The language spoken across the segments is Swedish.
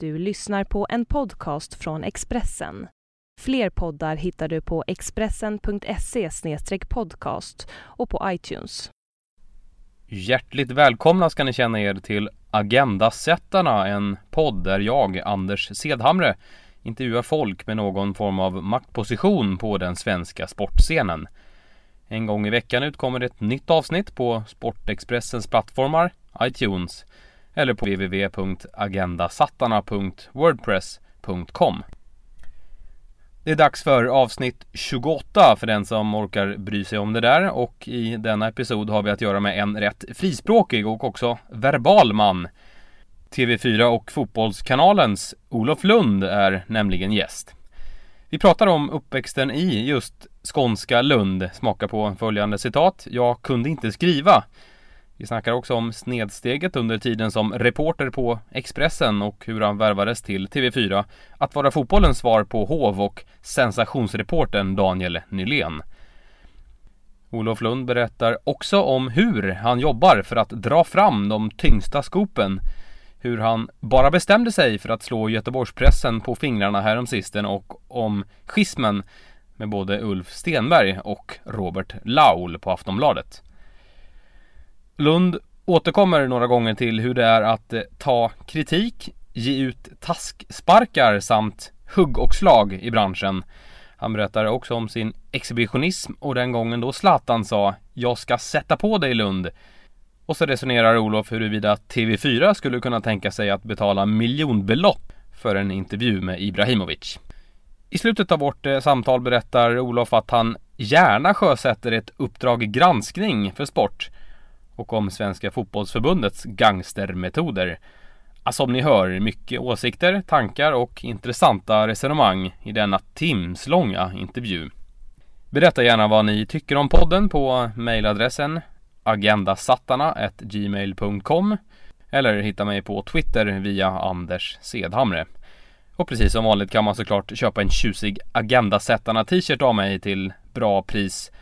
Du lyssnar på en podcast från Expressen. Fler poddar hittar du på expressen.se podcast och på iTunes. Hjärtligt välkomna ska ni känna er till Agendasättarna, en podd där jag, Anders Sedhamre, intervjuar folk med någon form av maktposition på den svenska sportscenen. En gång i veckan utkommer ett nytt avsnitt på Sportexpressens plattformar, iTunes eller på www.agendasattarna.wordpress.com. Det är dags för avsnitt 28 för den som orkar bry sig om det där och i denna episod har vi att göra med en rätt frispråkig och också verbal man. TV4 och Fotbollskanalens Olof Lund är nämligen gäst. Vi pratar om uppväxten i just skånska Lund. Smaka på följande citat. Jag kunde inte skriva. Vi snackar också om snedsteget under tiden som reporter på Expressen och hur han värvades till TV4 att vara fotbollens svar på Hov och sensationsreporten Daniel Nylén. Olof Lund berättar också om hur han jobbar för att dra fram de tyngsta skopen. Hur han bara bestämde sig för att slå Göteborgspressen på fingrarna häromsisten och om schismen med både Ulf Stenberg och Robert Laul på Aftonbladet. Lund återkommer några gånger till hur det är att eh, ta kritik, ge ut tasksparkar samt hugg och slag i branschen. Han berättar också om sin exhibitionism och den gången då Zlatan sa “Jag ska sätta på dig Lund” Och så resonerar Olof huruvida TV4 skulle kunna tänka sig att betala miljonbelopp för en intervju med Ibrahimovic. I slutet av vårt eh, samtal berättar Olof att han gärna sjösätter ett Uppdrag granskning för sport och om Svenska fotbollsförbundets gangstermetoder. Alltså, som ni hör, mycket åsikter, tankar och intressanta resonemang i denna timslånga intervju. Berätta gärna vad ni tycker om podden på mejladressen agendasattarna.gmail.com eller hitta mig på Twitter via Anders Sedhamre. Och precis som vanligt kan man såklart köpa en tjusig Agendasättarna t-shirt av mig till bra pris.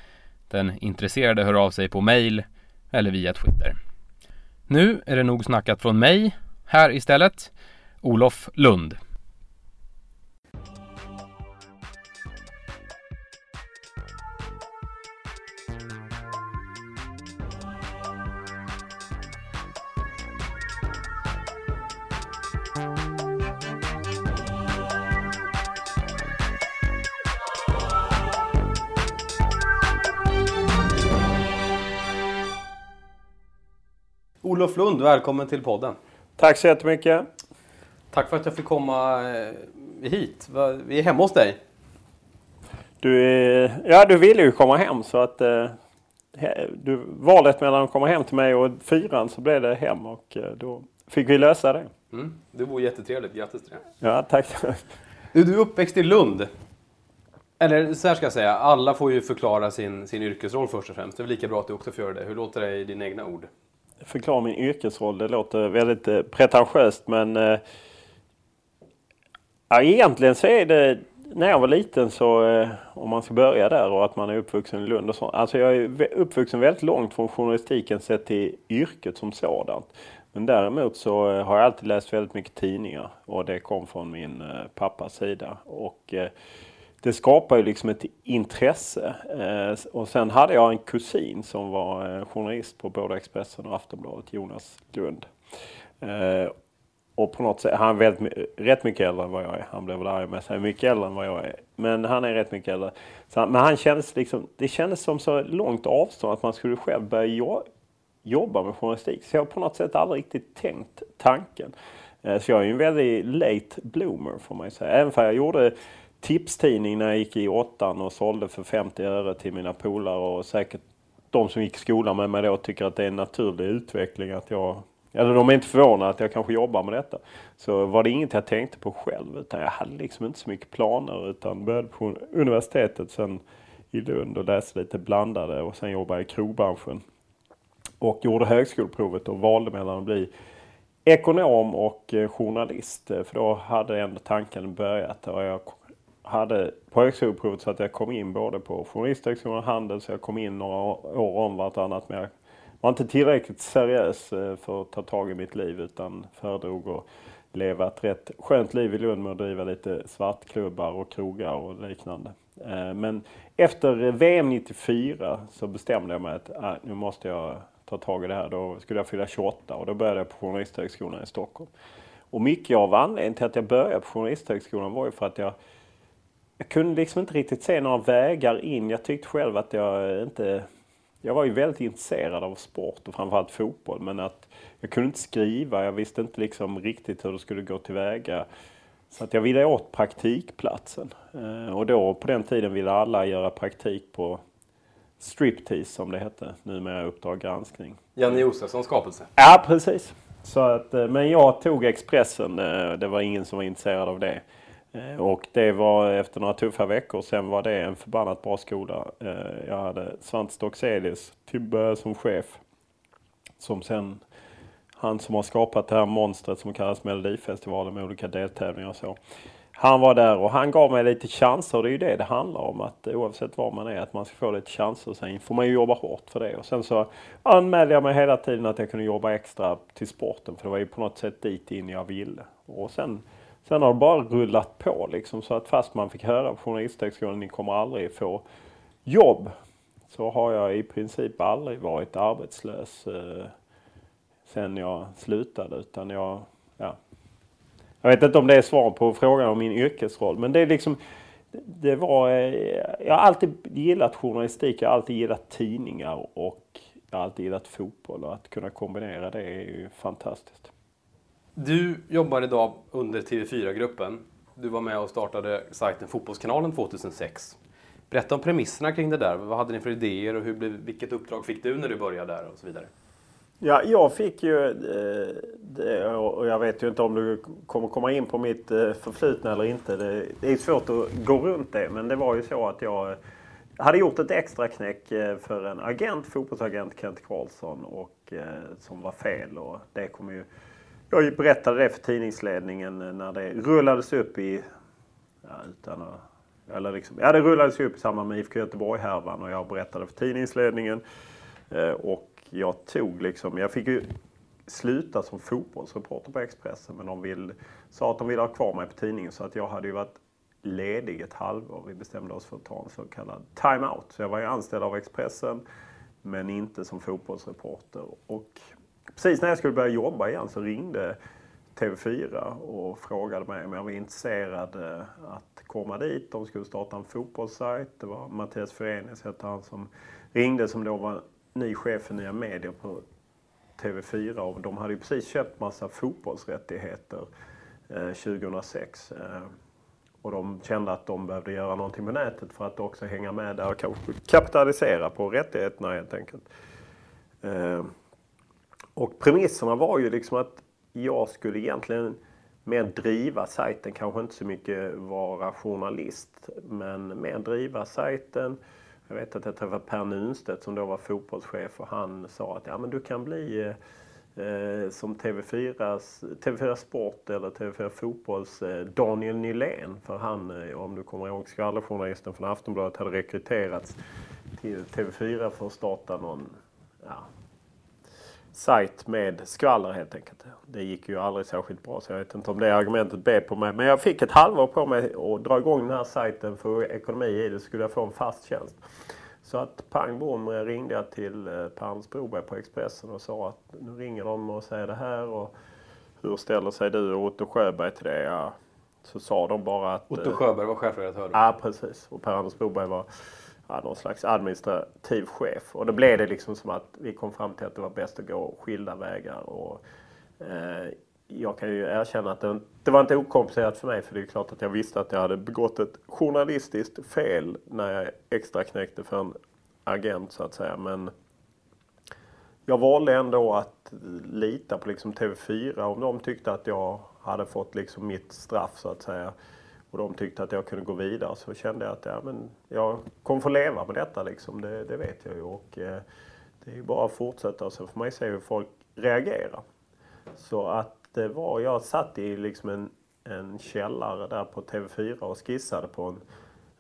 Den intresserade hör av sig på mail eller via Twitter. Nu är det nog snackat från mig. Här istället Olof Lund. Olof Lund, välkommen till podden. Tack så jättemycket. Tack för att jag fick komma eh, hit. Vi är hemma hos dig. Du, ja, du ville ju komma hem så att eh, du, valet mellan att komma hem till mig och fyran så blev det hem och eh, då fick vi lösa det. Mm, det var jättetrevligt. Grattis till det. Ja, tack. Du, du är uppväxt i Lund. Eller så här ska jag säga, alla får ju förklara sin, sin yrkesroll först och främst. Det är lika bra att du också får göra det. Hur låter det i dina egna ord? Förklara min yrkesroll. Det låter väldigt eh, pretentiöst men eh, ja, egentligen så är det när jag var liten så, eh, om man ska börja där och att man är uppvuxen i Lund och så. Alltså jag är uppvuxen väldigt långt från journalistiken sett till yrket som sådant. Men däremot så eh, har jag alltid läst väldigt mycket tidningar och det kom från min eh, pappas sida. Och det skapar ju liksom ett intresse. Eh, och sen hade jag en kusin som var eh, journalist på både Expressen och Aftonbladet, Jonas Lund. Eh, och på något sätt, han är väldigt, rätt mycket äldre än vad jag är. Han blev väl arg med sig, mycket äldre än vad jag är. Men han är rätt mycket äldre. Så, men han kändes liksom, det kändes som så långt avstånd att man skulle själv börja jo jobba med journalistik. Så jag har på något sätt aldrig riktigt tänkt tanken. Eh, så jag är ju en väldigt late bloomer får man ju säga. Även för jag gjorde tipstidning när jag gick i åttan och sålde för 50 öre till mina polare och säkert de som gick i skolan med mig då tycker att det är en naturlig utveckling att jag eller de är inte förvånade att jag kanske jobbar med detta. Så var det inget jag tänkte på själv utan jag hade liksom inte så mycket planer utan började på universitetet sen i Lund och läste lite blandade och sen jobbade jag i krogbranschen. Och gjorde högskoleprovet och valde mellan att bli ekonom och eh, journalist. Eh, för då hade ändå tanken börjat och jag hade på högskoleprovet så att jag kom in både på Journalisthögskolan och Handel så jag kom in några år om vartannat. Men jag var inte tillräckligt seriös eh, för att ta tag i mitt liv utan föredrog att leva ett rätt skönt liv i Lund med att driva lite svartklubbar och krogar och liknande. Eh, men efter VM 94 så bestämde jag mig att äh, nu måste jag ta tag i det här. Då skulle jag fylla 28 och då började jag på Journalisthögskolan i Stockholm. Och mycket av anledningen till att jag började på Journalisthögskolan var ju för att jag jag kunde liksom inte riktigt se några vägar in. Jag tyckte själv att jag inte... Jag var ju väldigt intresserad av sport och framförallt fotboll men att jag kunde inte skriva. Jag visste inte liksom riktigt hur det skulle gå tillväga. Så att jag ville åt praktikplatsen. Eh, och då på den tiden ville alla göra praktik på Striptease som det hette, numera Uppdrag granskning. Janne Josefssons skapelse. Ja, precis. Så att, eh, men jag tog Expressen. Eh, det var ingen som var intresserad av det. Eh, och det var efter några tuffa veckor. Sen var det en förbannat bra skola. Eh, jag hade Svante Stockselius till som chef. Som sen han som har skapat det här monstret som kallas Melodifestivalen med olika deltävlingar och så. Han var där och han gav mig lite chanser och det är ju det det handlar om. Att oavsett var man är att man ska få lite chanser. Sen får man ju jobba hårt för det. Och sen så anmälde jag mig hela tiden att jag kunde jobba extra till sporten. För det var ju på något sätt dit in jag ville. Och sen, sen har det bara rullat på liksom. Så att fast man fick höra på Journalisthögskolan ni kommer aldrig få jobb. Så har jag i princip aldrig varit arbetslös. Eh, sen jag slutade. Utan jag, ja. jag vet inte om det är svar på frågan om min yrkesroll. Men det är liksom, det var, eh, jag har alltid gillat journalistik. Jag har alltid gillat tidningar och jag har alltid gillat fotboll. Och att kunna kombinera det är ju fantastiskt. Du jobbar idag under TV4-gruppen. Du var med och startade sajten Fotbollskanalen 2006. Berätta om premisserna kring det där. Vad hade ni för idéer och hur blev, vilket uppdrag fick du när du började där och så vidare? Ja, jag fick ju, eh, och jag vet ju inte om du kommer komma in på mitt eh, förflutna eller inte. Det, är svårt att gå runt det, men det var ju så att jag eh, hade gjort ett extra knäck för en agent, fotbollsagent Kent Karlsson, och, som var fel. Och det kom ju, jag berättade det för tidningsledningen när det rullades upp i, ja, utan att eller liksom, ja, det rullades upp i samband med IFK Göteborg-härvan och jag berättade för tidningsledningen. Eh, och jag tog liksom, jag fick ju sluta som fotbollsreporter på Expressen men de vill, sa att de ville ha kvar mig på tidningen så att jag hade ju varit ledig ett halvår. Vi bestämde oss för att ta en så kallad time-out. Så jag var ju anställd av Expressen men inte som fotbollsreporter. Och precis när jag skulle börja jobba igen så ringde TV4 och frågade mig om jag var intresserad eh, att komma dit. De skulle starta en fotbollssajt. Det var Mattias Förenis hette han som ringde som då var ny chef för nya medier på TV4 och de hade ju precis köpt massa fotbollsrättigheter eh, 2006. Eh, och de kände att de behövde göra någonting med nätet för att också hänga med där och kapitalisera på rättigheterna helt enkelt. Och premisserna var ju liksom att jag skulle egentligen mer driva sajten, kanske inte så mycket vara journalist, men mer driva sajten jag vet att jag träffade Per Nunstedt som då var fotbollschef och han sa att ja, men du kan bli eh, som TV4, TV4 Sport eller TV4 Fotbolls eh, Daniel Nylén. För han, eh, om du kommer ihåg, skvallerjournalisten från Aftonbladet hade rekryterats till TV4 för att starta någon ja, sajt med skvaller helt enkelt. Det gick ju aldrig särskilt bra så jag vet inte om det argumentet bet på mig. Men jag fick ett halvår på mig att dra igång den här sajten för ekonomi i det skulle jag få en fast tjänst. Så att pang bom ringde jag till eh, Per Anders Broberg på Expressen och sa att nu ringer de och säger det här och hur ställer sig du och Otto Sjöberg till det? Ja, så sa de bara att... Otto eh, Sjöberg var chefredaktör? Ja precis och Per Anders Broberg var ja, någon slags administrativ chef. Och då blev det liksom som att vi kom fram till att det var bäst att gå skilda vägar. Och, eh, jag kan ju erkänna att det, det var inte okomplicerat för mig för det är klart att jag visste att jag hade begått ett journalistiskt fel när jag extra knäckte för en agent så att säga. Men jag valde ändå att lita på liksom TV4 om de tyckte att jag hade fått liksom mitt straff så att säga och de tyckte att jag kunde gå vidare så kände jag att ja, men jag kommer få leva med detta liksom. Det, det vet jag ju. Och, eh, det är ju bara att fortsätta och får man ju se hur folk reagerar. Så att det var, jag satt i liksom en, en källare där på TV4 och skissade på en,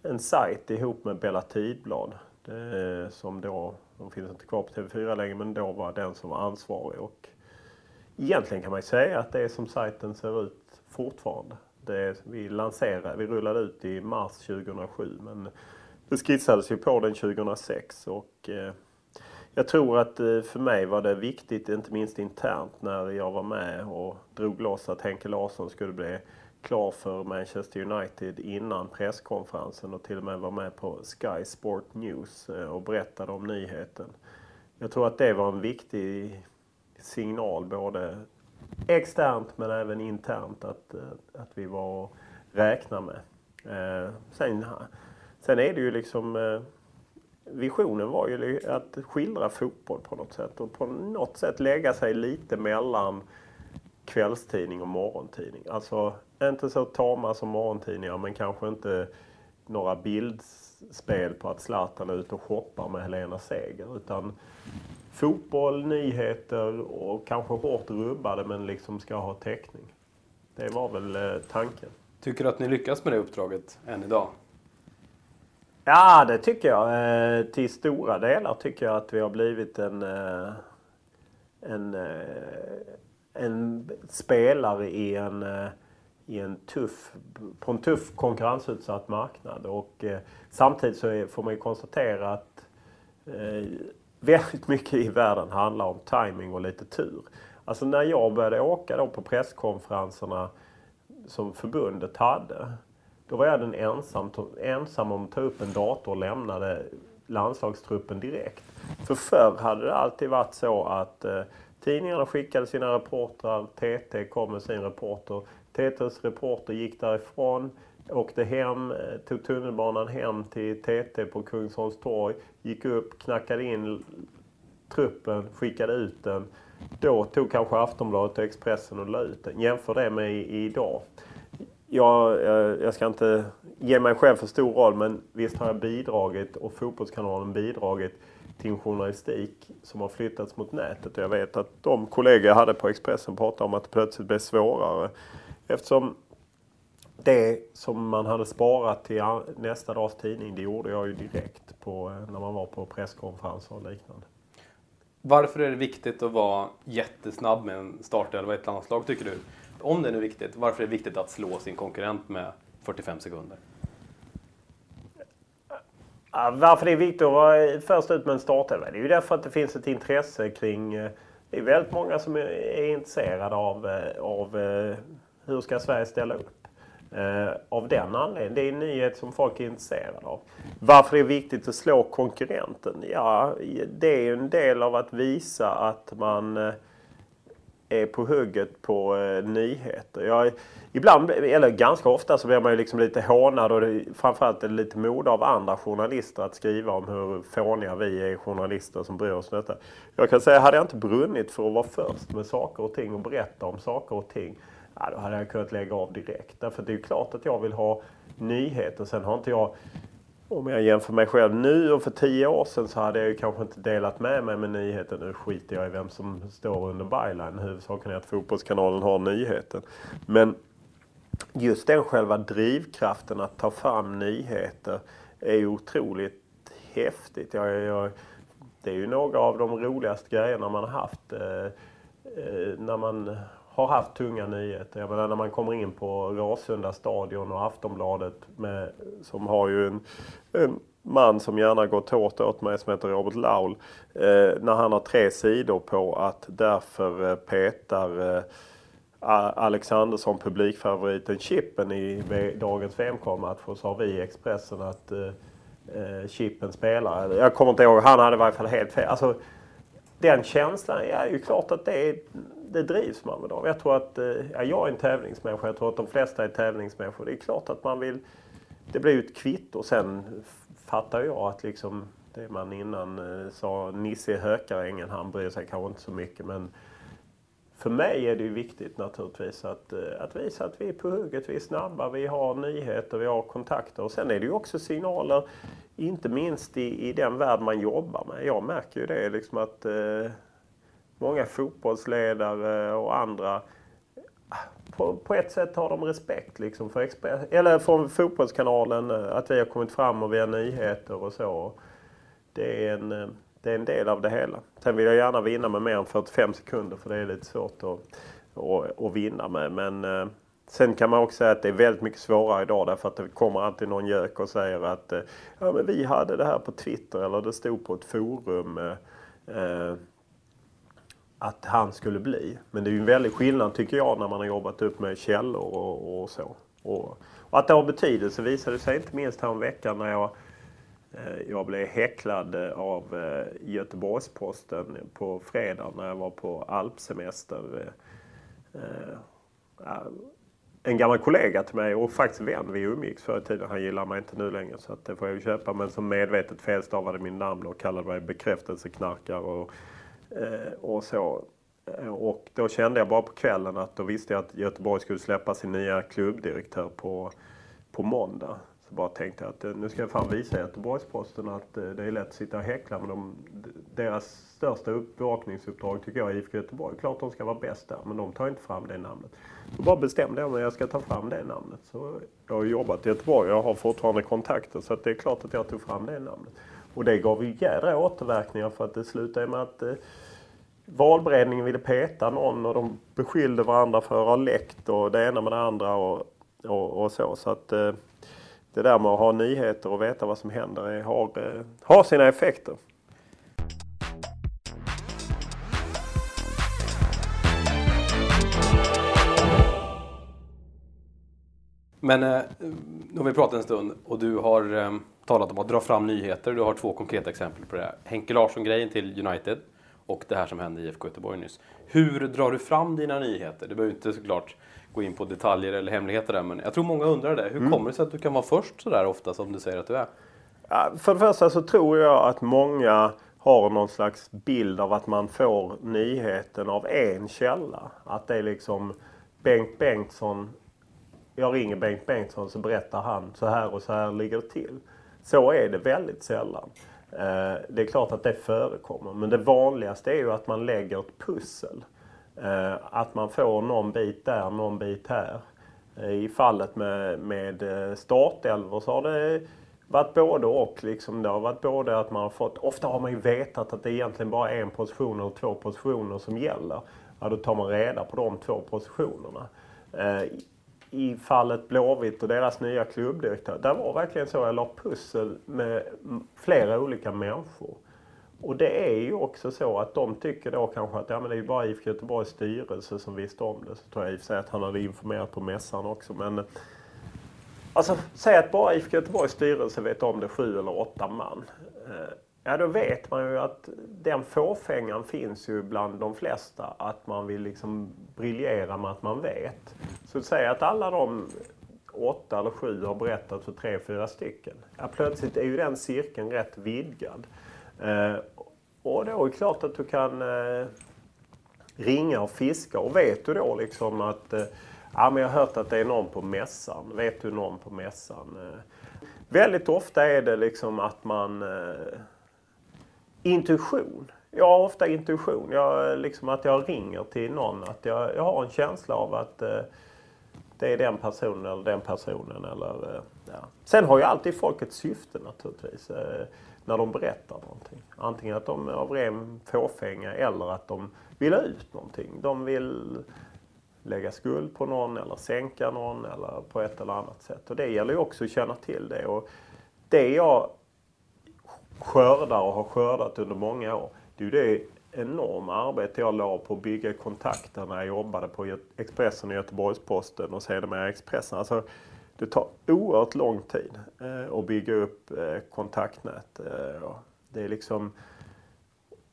en sajt ihop med Bella Tidblad. Det, som då, de finns inte kvar på TV4 längre, men då var den som var ansvarig. Och egentligen kan man ju säga att det är som sajten ser ut fortfarande. Det, eh, vi lanserade, vi rullade ut i mars 2007 men det skissades ju på den 2006 och eh, jag tror att eh, för mig var det viktigt, inte minst internt, när jag var med och drog loss att Henke Larsson skulle bli klar för Manchester United innan presskonferensen och till och med var med på Sky Sport News eh, och berättade om nyheten. Jag tror att det var en viktig signal både externt men även internt att, eh, att vi var att räkna med. Eh, sen, sen är det ju liksom eh, visionen var ju att skildra fotboll på något sätt och på något sätt lägga sig lite mellan kvällstidning och morgontidning. Alltså inte så tama som morgontidningar men kanske inte några bildspel på att Zlatan är ute och shoppar med Helena Seger. Utan fotboll, nyheter och kanske hårt rubbade men liksom ska ha täckning. Det var väl eh, tanken. Tycker du att ni lyckas med det uppdraget än idag? Ja, det tycker jag. Eh, till stora delar tycker jag att vi har blivit en, eh, en, en spelare i en, i en tuff, på en tuff konkurrensutsatt marknad. Och samtidigt så får man ju konstatera att väldigt mycket i världen handlar om timing och lite tur. Alltså när jag började åka då på presskonferenserna som förbundet hade då var jag den ensam, ensam om att ta upp en dator och lämnade landslagstruppen direkt. För förr hade det alltid varit så att eh, tidningarna skickade sina reportrar, TT kom med sin reporter. TTs reporter gick därifrån, åkte hem, eh, tog tunnelbanan hem till TT på Kungsholms torg, gick upp, knackade in truppen, skickade ut den. Då tog kanske Aftonbladet och Expressen och la ut den. Jämför det med idag jag, eh, jag ska inte ge mig själv för stor roll men visst har jag bidragit och Fotbollskanalen bidragit till en journalistik som har flyttats mot nätet. Och jag vet att de kollegor jag hade på Expressen pratade om att det plötsligt blev svårare. Eftersom det som man hade sparat till nästa dags tidning, det gjorde jag ju direkt på, när man var på presskonferenser och liknande. Varför är det viktigt att vara jättesnabb med en startelva i ett landslag tycker du? om det nu är viktigt, varför är det viktigt att slå sin konkurrent med 45 sekunder? Varför det är viktigt att vara först ut med en startelva? Det är ju därför att det finns ett intresse kring... Eh, det är väldigt många som är intresserade av, eh, av eh, hur ska Sverige ställa upp. Eh, av den anledningen. Det är en nyhet som folk är intresserade av. Varför det är viktigt att slå konkurrenten? Ja, det är ju en del av att visa att man eh, är på hugget på eh, nyheter. Jag, ibland, eller ganska ofta så blir man ju liksom lite hånad och det, framförallt är det lite mode av andra journalister att skriva om hur fåniga vi är journalister som bryr oss om detta. Jag kan säga, hade jag inte brunnit för att vara först med saker och ting och berätta om saker och ting, ja, då hade jag kunnat lägga av direkt. Därför det är ju klart att jag vill ha nyheter. Sen har inte jag om jag jämför mig själv nu och för tio år sedan så hade jag ju kanske inte delat med mig med nyheten. Nu skiter jag i vem som står under byline. Huvudsaken är att Fotbollskanalen har nyheten. Men just den själva drivkraften att ta fram nyheter är ju otroligt häftigt. Jag, jag, det är ju några av de roligaste grejerna man har haft. Eh, eh, när man har haft tunga nyheter. Jag menar när man kommer in på Råsunda stadion och Aftonbladet med, som har ju en, en man som gärna går tårt åt mig som heter Robert Laul. Eh, när han har tre sidor på att därför eh, petar eh, Alexandersson publikfavoriten Chippen i dagens VM-match. Och så har vi i Expressen att eh, eh, Chippen spelar. Jag kommer inte ihåg, han hade i varje fall helt fel. Alltså, den känslan, ja, är ju klart att det är det drivs man väl av. Jag tror att, eh, ja, jag är en tävlingsmänniska. Jag tror att de flesta är tävlingsmänniskor. Det är klart att man vill... Det blir ju ett kvitto. Sen fattar jag att liksom det man innan eh, sa Nisse i Hökarängen, han bryr sig kanske inte så mycket. Men för mig är det ju viktigt naturligtvis att, eh, att visa att vi är på hugget, vi är snabba, vi har nyheter, vi har kontakter. Och sen är det ju också signaler, inte minst i, i den värld man jobbar med. Jag märker ju det liksom att eh, många fotbollsledare och andra på, på ett sätt har de respekt liksom för Express, eller för Fotbollskanalen eh, att vi har kommit fram och vi har nyheter och så. Det är en, eh, det är en del av det hela. Sen vill jag gärna vinna med mer än 45 sekunder för det är lite svårt att, att, att vinna med. Men eh, Sen kan man också säga att det är väldigt mycket svårare idag därför att det kommer alltid någon gök och säger att ja, men vi hade det här på Twitter eller det stod på ett forum eh, att han skulle bli. Men det är ju en väldig skillnad tycker jag när man har jobbat upp med källor och, och så. Och, och, att det har betydelse visade sig inte minst här veckan när jag, eh, jag blev häcklad eh, av eh, Göteborgs-Posten på fredag när jag var på alpsemester. Eh, eh, eh, en gammal kollega till mig och faktiskt vän. Vi umgicks förr i tiden. Han gillar mig inte nu längre så att det får jag ju köpa. Men som medvetet felstavade min namn och kallade mig bekräftelseknarkare och, Eh, och så. Eh, och då kände jag bara på kvällen att då visste jag att Göteborg skulle släppa sin nya klubbdirektör på, på måndag. Så bara tänkte jag att eh, nu ska jag fan visa Göteborgsposten att det är lätt att sitta och häckla. Men de, deras största uppvakningsuppdrag tycker jag är IFK Göteborg. Klart de ska vara bäst där, men de tar inte fram det namnet. Så bara bestämde jag mig att jag ska ta fram det namnet. Så jag har jobbat i Göteborg och jag har fortfarande kontakter så att det är klart att jag tog fram det namnet. Och det gav ju jädra återverkningar för att det slutade med att eh, valberedningen ville peta någon och de beskyllde varandra för att ha läckt och det ena med det andra och, och, och så. så att eh, det där med att ha nyheter och veta vad som händer har, eh, har sina effekter. Men eh, nu har vi pratat en stund och du har eh, talat om att dra fram nyheter. Du har två konkreta exempel på det. Här. Henke Larsson-grejen till United och det här som hände i IFK Göteborg nyss. Hur drar du fram dina nyheter? Det behöver inte såklart gå in på detaljer eller hemligheter där, men jag tror många undrar det. Hur mm. kommer det sig att du kan vara först så där ofta som du säger att du är? För det första så tror jag att många har någon slags bild av att man får nyheten av en källa. Att det är liksom Bengt Bengtsson. Jag ringer Bengt Bengtsson så berättar han så här och så här ligger det till. Så är det väldigt sällan. Eh, det är klart att det förekommer men det vanligaste är ju att man lägger ett pussel. Eh, att man får någon bit där, någon bit här. Eh, I fallet med, med startelvor så har det varit både och. Liksom. Det har varit både att man har fått, ofta har man ju vetat att det egentligen bara är en position eller två positioner som gäller. Ja, då tar man reda på de två positionerna i fallet Blåvitt och deras nya klubbdirektör. Där var verkligen så jag la pussel med flera olika människor. Och det är ju också så att de tycker då kanske att ja, men det är ju bara IFK Göteborgs styrelse som visste om det. Så tror jag i och för sig att han hade informerat på mässan också. Men alltså, säg att bara IFK Göteborgs styrelse vet om det, sju eller åtta man. Eh, Ja, då vet man ju att den fåfängan finns ju bland de flesta. Att man vill liksom briljera med att man vet. Så säg att alla de åtta eller sju har berättat för tre, fyra stycken. Ja, plötsligt är ju den cirkeln rätt vidgad. Eh, och då är det klart att du kan eh, ringa och fiska. Och vet du då liksom att eh, ja, men jag har hört att det är någon på mässan. Vet du någon på mässan? Eh, väldigt ofta är det liksom att man eh, Intuition. Jag har ofta intuition. Jag, liksom att jag ringer till någon. Att jag, jag har en känsla av att eh, det är den personen eller den personen. Eller, eh, ja. Sen har ju alltid folk ett syfte naturligtvis. Eh, när de berättar någonting. Antingen att de är av ren fåfänga eller att de vill ha ut någonting. De vill lägga skuld på någon eller sänka någon eller på ett eller annat sätt. Och det gäller ju också att känna till det. Och det jag skördar och har skördat under många år. Det är ju det enorma arbete jag la på att bygga kontakter när jag jobbade på Expressen och Göteborgs-Posten och sedermera Expressen. Alltså, det tar oerhört lång tid eh, att bygga upp eh, kontaktnät. Eh, det är liksom,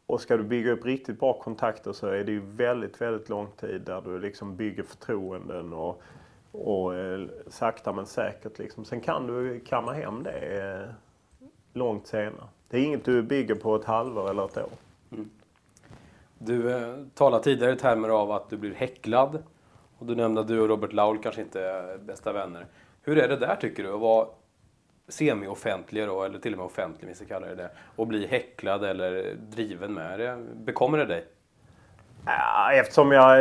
och ska du bygga upp riktigt bra kontakter så är det ju väldigt, väldigt lång tid där du liksom bygger förtroenden och, och eh, sakta men säkert. Liksom. Sen kan du kamma hem det eh, långt senare. Det är inget du bygger på ett halvår eller ett år. Mm. Du eh, talade tidigare i termer av att du blir häcklad. Och du nämnde att du och Robert Laul kanske inte är bästa vänner. Hur är det där tycker du? Att vara semi-offentlig då, eller till och med offentlig, vi ska kalla det det. Och bli häcklad eller driven med det. Bekommer det dig? Eftersom jag...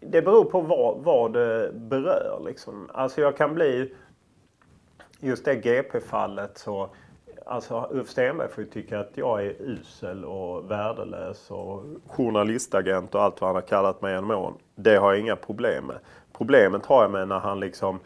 Det beror på vad, vad det berör. Liksom. Alltså jag kan bli... Just det GP-fallet så Alltså Ulf Stenberg får ju tycka att jag är usel och värdelös och journalistagent och allt vad han har kallat mig genom åren. Det har jag inga problem med. problemet har jag med när han liksom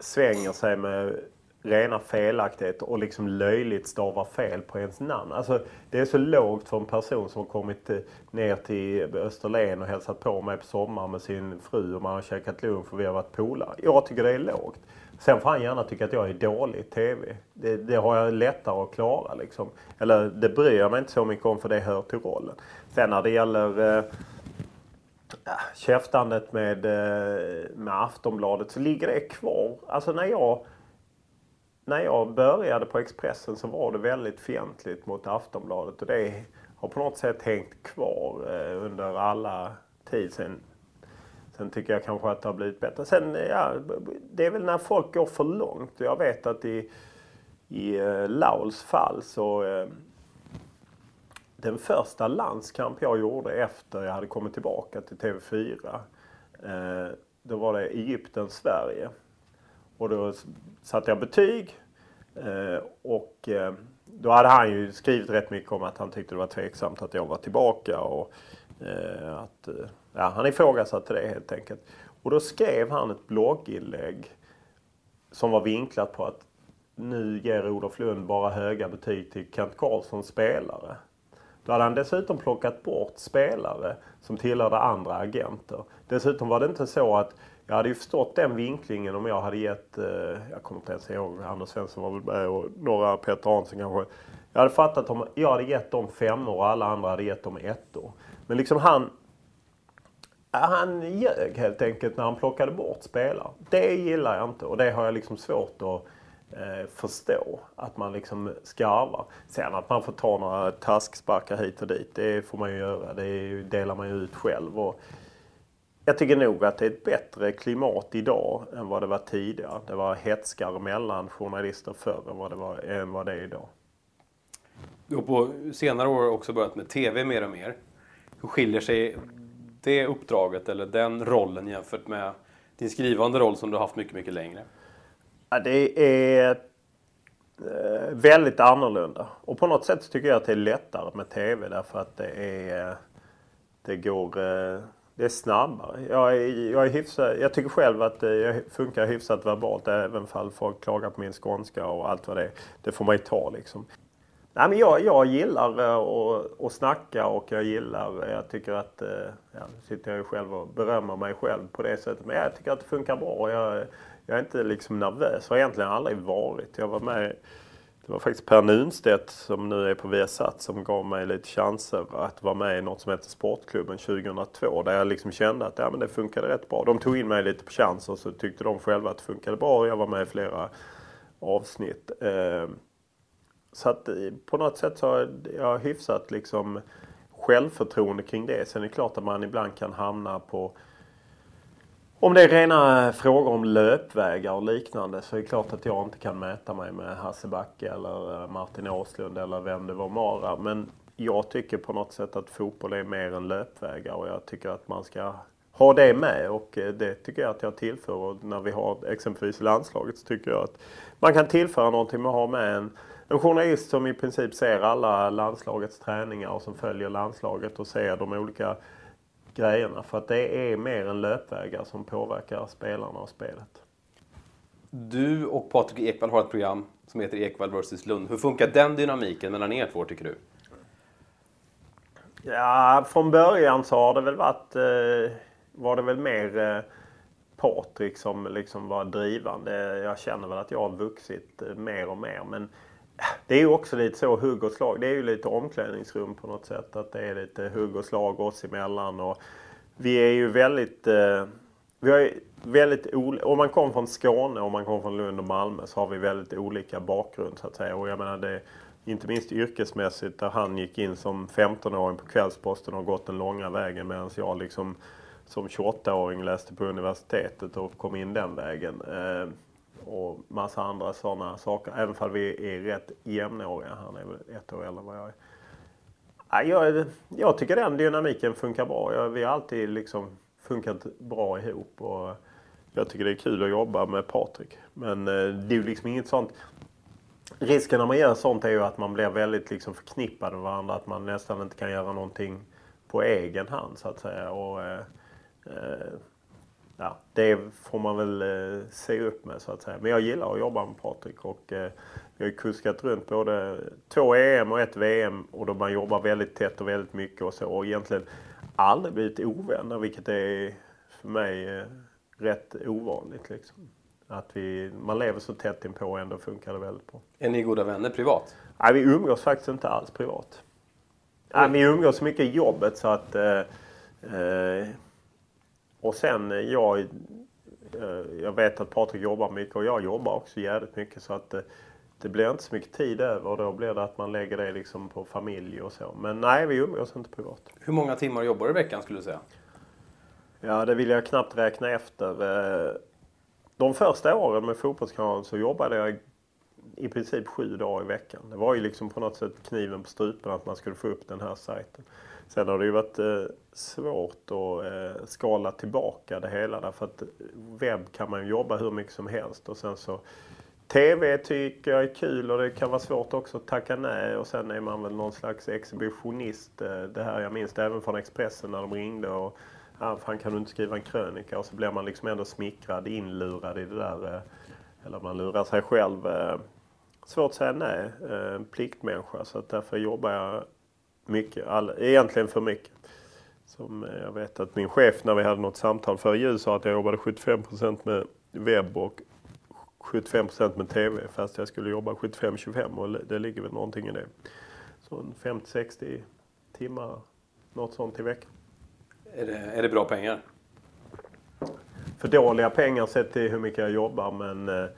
svänger sig med rena felaktigheter och liksom löjligt stavar fel på ens namn. Alltså, det är så lågt för en person som kommit eh, ner till Österlen och hälsat på mig på sommaren med sin fru och man har käkat lunch och vi har varit polare. Jag tycker det är lågt. Sen får han gärna tycka att jag är dålig i TV. Det, det har jag lättare att klara liksom. Eller det bryr jag mig inte så mycket om för det hör till rollen. Sen när det gäller eh, ah, käftandet med, eh, med Aftonbladet så ligger det kvar. Alltså när jag när jag började på Expressen så var det väldigt fientligt mot Aftonbladet och det har på något sätt hängt kvar eh, under alla tid sedan Sen tycker jag kanske att det har blivit bättre. Sen, ja, det är väl när folk går för långt. Jag vet att i, i eh, Lauls fall så eh, den första landskamp jag gjorde efter jag hade kommit tillbaka till TV4. Eh, då var det Egypten-Sverige. Och då satte jag betyg. Eh, och eh, då hade han ju skrivit rätt mycket om att han tyckte det var tveksamt att jag var tillbaka. Och eh, att, eh, ja, han ifrågasatte det helt enkelt. Och då skrev han ett blogginlägg som var vinklat på att nu ger Olof Lund bara höga betyg till Kent Karlssons spelare. Då hade han dessutom plockat bort spelare som tillhörde andra agenter. Dessutom var det inte så att jag hade ju förstått den vinklingen om jag hade gett, eh, jag kommer inte ens ihåg, Anders Svensson var väl med och några Peter Hansson kanske. Jag hade fattat om jag hade gett dem femmor och alla andra hade gett dem ettor. Men liksom han, han ljög helt enkelt när han plockade bort spelare. Det gillar jag inte och det har jag liksom svårt att eh, förstå. Att man liksom skarvar. Sen att man får ta några tasksparkar hit och dit, det får man ju göra. Det delar man ju ut själv. Och, jag tycker nog att det är ett bättre klimat idag än vad det var tidigare. Det var hetskare mellan journalister förr än vad det, var, än vad det är idag. Du har på senare år också börjat med TV mer och mer. Hur skiljer sig det uppdraget eller den rollen jämfört med din skrivande roll som du har haft mycket, mycket längre? Ja, det är eh, väldigt annorlunda. Och på något sätt tycker jag att det är lättare med TV därför att det är det går eh, det är snabbare. Jag, är, jag, är hyfsad, jag tycker själv att eh, jag funkar hyfsat verbalt även om folk klagar på min skånska och allt vad det är. Det får man ju ta liksom. Nej, men jag, jag gillar eh, att, att snacka och jag gillar, eh, jag tycker att, eh, ja, nu sitter jag ju själv och berömmer mig själv på det sättet. Men jag tycker att det funkar bra. Jag, jag är inte liksom nervös, har egentligen aldrig varit. Jag var med det var faktiskt Per Nunstedt som nu är på Viasat som gav mig lite chanser att vara med i något som heter Sportklubben 2002. Där jag liksom kände att ja, men det funkade rätt bra. De tog in mig lite på chans och så tyckte de själva att det funkade bra. Jag var med i flera avsnitt. Eh, så att eh, på något sätt så har jag hyfsat liksom självförtroende kring det. Sen är det klart att man ibland kan hamna på om det är rena frågor om löpvägar och liknande så är det klart att jag inte kan mäta mig med Hasse Backe eller eh, Martin Åslund eller vem det var Mara. Men jag tycker på något sätt att fotboll är mer än löpvägar och jag tycker att man ska ha det med och eh, det tycker jag att jag tillför. Och när vi har exempelvis landslaget så tycker jag att man kan tillföra någonting med att ha med en, en journalist som i princip ser alla landslagets träningar och som följer landslaget och ser de olika grejerna. För att det är mer än löpvägar som påverkar spelarna och spelet. Du och Patrik Ekwall har ett program som heter Ekwall vs Lund. Hur funkar den dynamiken mellan er två tycker du? Ja, från början så har det väl varit... Eh, var det väl mer eh, Patrik som liksom var drivande. Jag känner väl att jag har vuxit eh, mer och mer. Men det är ju också lite så hugg och slag. Det är ju lite omklädningsrum på något sätt. Att det är lite hugg och slag oss emellan. Och vi är ju väldigt... Eh, vi har väldigt om man kommer från Skåne och man kommer från Lund och Malmö så har vi väldigt olika bakgrund så att säga. Och jag menar det, inte minst yrkesmässigt där han gick in som 15-åring på Kvällsposten och gått den långa vägen medan jag liksom som 28-åring läste på universitetet och kom in den vägen. Eh, och massa andra sådana saker. Även om vi är rätt jämnåriga. Han är väl ett år äldre än vad jag är. Jag, jag tycker den dynamiken funkar bra. Jag, vi har alltid liksom funkat bra ihop. Och jag tycker det är kul att jobba med Patrik. Men eh, det är ju liksom inget sånt. Risken när man gör sånt är ju att man blir väldigt liksom förknippad med varandra. Att man nästan inte kan göra någonting på egen hand så att säga. Och, eh, eh ja, det får man väl eh, se upp med så att säga. Men jag gillar att jobba med Patrik och eh, vi har ju kuskat runt både två EM och ett VM och då man jobbar väldigt tätt och väldigt mycket och så. Och egentligen aldrig blivit ovänner vilket är för mig eh, rätt ovanligt. Liksom. Att vi, man lever så tätt inpå och ändå funkar det väldigt bra. Är ni goda vänner privat? Nej, vi umgås faktiskt inte alls privat. Nej, vi umgås så mycket i jobbet så att... Och sen eh, jag... Eh, jag vet att Patrik jobbar mycket och jag jobbar också jävligt mycket så att eh, det blir inte så mycket tid över och då blir det att man lägger det liksom på familj och så. Men nej, vi umgås inte privat. Hur många timmar jobbar du i veckan skulle du säga? Ja, det vill jag knappt räkna efter. De första åren med Fotbollskanalen så jobbade jag i princip sju dagar i veckan. Det var ju liksom på något sätt kniven på strupen att man skulle få upp den här sajten. Sen har det ju varit eh, svårt att eh, skala tillbaka det hela därför att eh, webb kan man ju jobba hur mycket som helst och sen så TV tycker jag är kul och det kan vara svårt också att tacka nej och sen är man väl någon slags exhibitionist. Det här jag minns det även från Expressen när de ringde och ja, fan kan du inte skriva en krönika? Och så blir man liksom ändå smickrad, inlurad i det där. Eller man lurar sig själv. Svårt att säga nej. En pliktmänniska. Så att därför jobbar jag mycket. All, egentligen för mycket. Som jag vet att min chef när vi hade något samtal före jul sa att jag jobbade 75% med webb och 75% med TV. Fast jag skulle jobba 75-25 och det ligger väl någonting i det. Så 50-60 timmar, något sånt i veckan. Är det, är det bra pengar? För dåliga pengar sett till hur mycket jag jobbar men eh,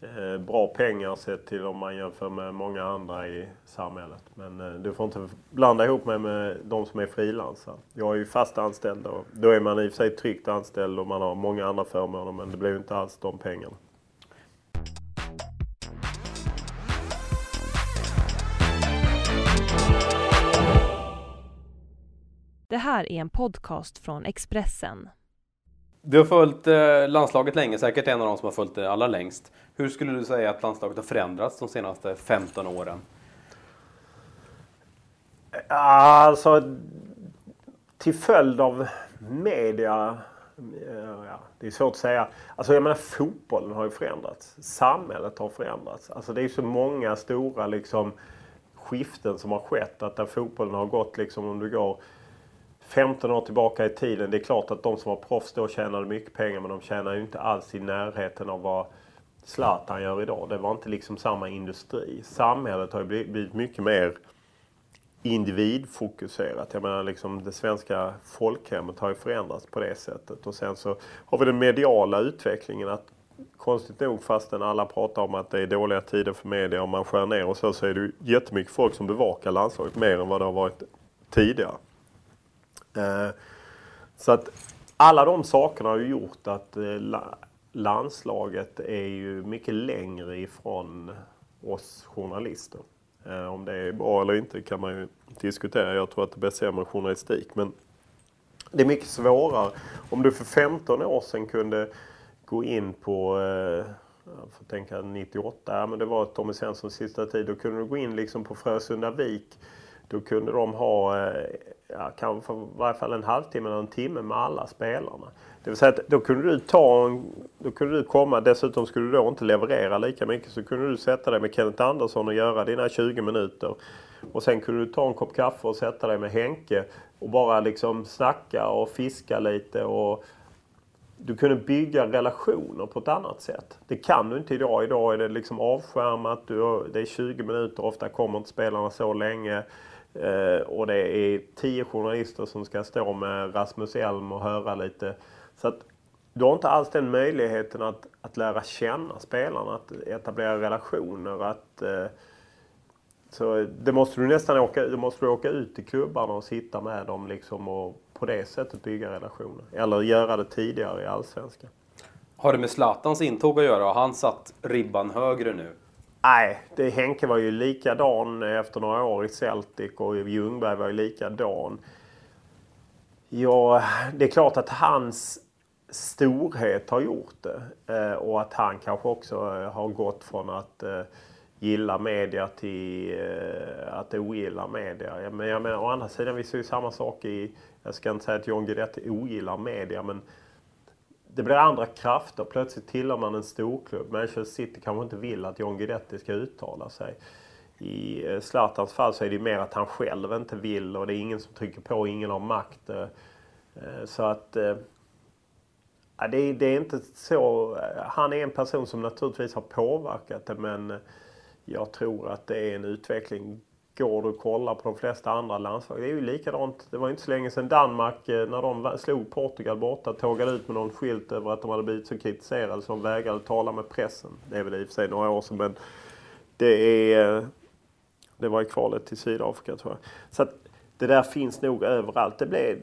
Eh, bra pengar sett till om man jämför med många andra i samhället. Men eh, du får inte blanda ihop mig med de som är frilansare. Jag är ju fast anställd och då är man i och för sig tryggt anställd och man har många andra förmåner men det blir ju inte alls de pengarna. Det här är en podcast från Expressen. Du har följt eh, landslaget länge, säkert en av de som har följt det allra längst. Hur skulle du säga att landslaget har förändrats de senaste 15 åren? Alltså, till följd av media eh, Ja, det är svårt att säga. Alltså jag menar fotbollen har ju förändrats. Samhället har förändrats. Alltså det är så många stora liksom skiften som har skett. Att där fotbollen har gått liksom om du går 15 år tillbaka i tiden. Det är klart att de som var proffs då tjänade mycket pengar men de tjänar ju inte alls i närheten av vad Zlatan gör idag. Det var inte liksom samma industri. Samhället har ju blivit mycket mer individfokuserat. Jag menar liksom det svenska folkhemmet har ju förändrats på det sättet. Och sen så har vi den mediala utvecklingen att konstigt nog fastän alla pratar om att det är dåliga tider för media och man skär ner och så, så är det ju jättemycket folk som bevakar landslaget mer än vad det har varit tidigare. Eh, så att alla de sakerna har ju gjort att eh, landslaget är ju mycket längre ifrån oss journalister. Eh, om det är bra eller inte kan man ju diskutera. Jag tror att det blir sämre journalistik. Men det är mycket svårare. Om du för 15 år sedan kunde gå in på jag får tänka 98, ja, men det var Tommy Svenssons sista tid. Då kunde du gå in liksom på Frösunda Vik. Då kunde de ha ja, kanske i varje fall en halvtimme eller en timme med alla spelarna. Det vill säga att då kunde du ta en, då kunde du komma, dessutom skulle du då inte leverera lika mycket, så kunde du sätta dig med Kenneth Andersson och göra dina 20 minuter. Och sen kunde du ta en kopp kaffe och sätta dig med Henke och bara liksom snacka och fiska lite och du kunde bygga relationer på ett annat sätt. Det kan du inte idag. Idag är det liksom avskärmat. Du, det är 20 minuter. Ofta kommer inte spelarna så länge. Eh, och det är tio journalister som ska stå med Rasmus Elm och höra lite. Så att du har inte alls den möjligheten att, att lära känna spelarna, att etablera relationer. Att, eh, så det måste du nästan åka, du måste åka ut till klubbarna och sitta med dem liksom och på det sättet bygga relationer. Eller göra det tidigare i Allsvenskan. Har det med Zlatans intåg att göra? Har han satt ribban högre nu? Nej, det, Henke var ju likadan efter några år i Celtic och Ljungberg var ju likadan. Ja, det är klart att hans storhet har gjort det. Eh, och att han kanske också eh, har gått från att eh, gilla media till eh, att ogilla media. Men jag menar, å andra sidan, vi ser ju samma sak i... Jag ska inte säga att John Guidetti ogillar media, men det blir andra krafter. Plötsligt tillhör man en storklubb. Manchester City kanske inte vill att John Guidetti ska uttala sig. I eh, Zlatans fall så är det mer att han själv inte vill och det är ingen som trycker på, ingen har makt. Eh, eh, så att... Ja, det, är, det är inte så... Han är en person som naturligtvis har påverkat det men jag tror att det är en utveckling går du och kollar på de flesta andra landslag. Det är ju likadant. Det var inte så länge sedan Danmark, eh, när de slog Portugal borta, tågade ut med någon skylt över att de hade blivit så kritiserade så de vägrade tala med pressen. Det är väl i och för sig några år sedan men det är... Eh, det var i kvalet till Sydafrika tror jag. Så att det där finns nog överallt. Det blev...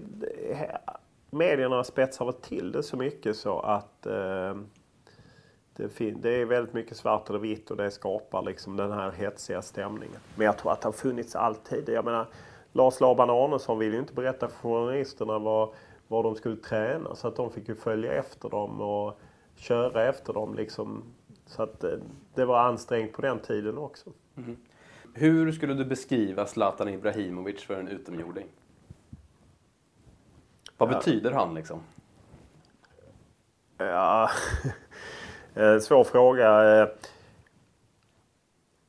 Medierna spetsar väl till det så mycket så att eh, det, det, är väldigt mycket svart eller vitt och det skapar liksom den här hetsiga stämningen. Men jag tror att det har funnits alltid. Jag menar, Lars Laban Arnesson ville ju inte berätta för journalisterna vad, vad de skulle träna så att de fick ju följa efter dem och köra efter dem. Liksom. Så att det, det var ansträngt på den tiden också. Mm. Hur skulle du beskriva Zlatan Ibrahimovic för en utomjording? Vad ja. betyder han liksom? Ja, Eh, Eh, svår fråga. Eh,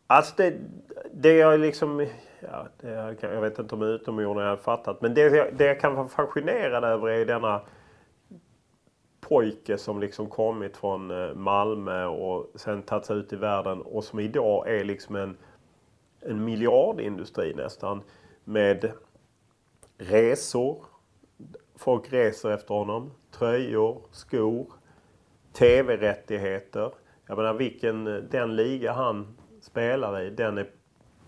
alltså det, det jag liksom... Ja, det, jag vet inte om utomjordingar har fattat. Men det, det jag kan vara fascinerad över är denna pojke som liksom kommit från eh, Malmö och sen tagit sig ut i världen och som idag är liksom en, en miljardindustri nästan. Med resor. Folk reser efter honom. Tröjor, skor TV-rättigheter. Jag menar vilken, eh, den liga han spelar i, den är,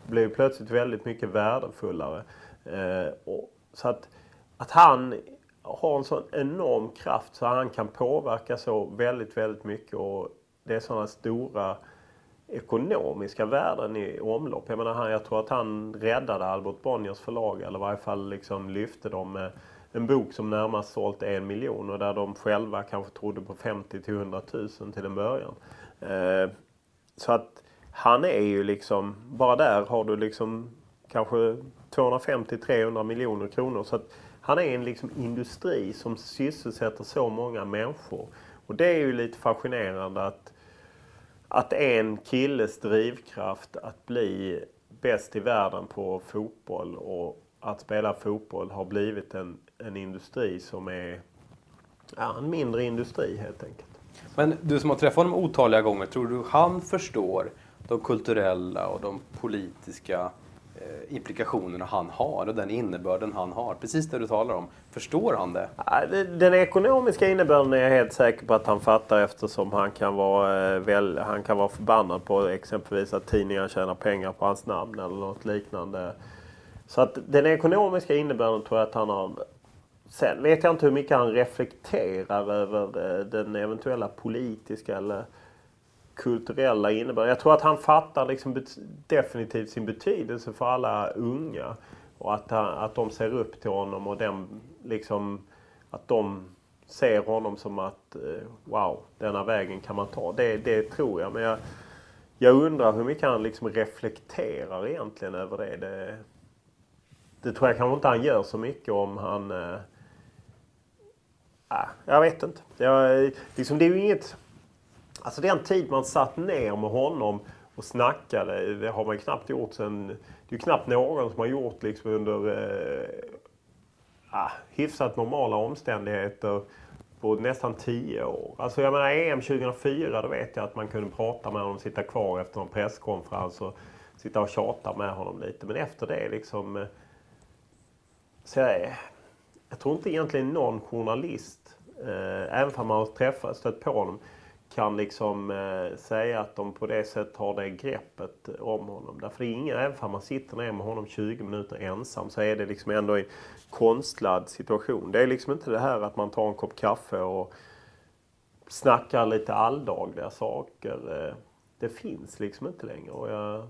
blir plötsligt väldigt mycket värdefullare. Eh, och, så att, att han har en sån enorm kraft så han kan påverka så väldigt, väldigt mycket. Och det är sådana stora ekonomiska värden i omlopp. Jag menar, jag tror att han räddade Albert Bonniers förlag eller i varje fall liksom lyfte dem med en bok som närmast sålt en miljon och där de själva kanske trodde på 50 till 100 000 till en början. Eh, så att han är ju liksom, bara där har du liksom kanske 250-300 miljoner kronor. Så att han är en liksom industri som sysselsätter så många människor. Och det är ju lite fascinerande att, att en killes drivkraft att bli bäst i världen på fotboll och att spela fotboll har blivit en, en industri som är ja, en mindre industri helt enkelt. Men du som har träffat honom otaliga gånger, tror du han förstår de kulturella och de politiska eh, implikationerna han har och den innebörden han har? Precis det du talar om. Förstår han det? Den ekonomiska innebörden är jag helt säker på att han fattar eftersom han kan vara, eh, väl, han kan vara förbannad på exempelvis att tidningar tjänar pengar på hans namn eller något liknande. Så att den ekonomiska innebörden tror jag att han har Sen vet jag inte hur mycket han reflekterar över eh, den eventuella politiska eller kulturella innebörden. Jag tror att han fattar liksom definitivt sin betydelse för alla unga. Och att, han, att de ser upp till honom och den, liksom, att de ser honom som att eh, wow, denna vägen kan man ta. Det, det tror jag. Men jag, jag undrar hur mycket han liksom reflekterar egentligen över det. det det tror jag kanske inte han gör så mycket om han... Eh, Ah, jag vet inte. Jag, liksom, det är ju inget... Alltså den tid man satt ner med honom och snackade, det har man ju knappt gjort sen... Det är ju knappt någon som har gjort liksom under eh, ah, hyfsat normala omständigheter på nästan tio år. Alltså jag menar EM 2004, då vet jag att man kunde prata med honom, sitta kvar efter en presskonferens och sitta och tjata med honom lite. Men efter det liksom eh, så jag, jag tror inte egentligen någon journalist, eh, även om man har träffat, stött på honom, kan liksom eh, säga att de på det sättet har det greppet om honom. Därför är ingen, även om man sitter ner med honom 20 minuter ensam så är det liksom ändå en konstlad situation. Det är liksom inte det här att man tar en kopp kaffe och snackar lite alldagliga saker. Eh, det finns liksom inte längre. Och jag,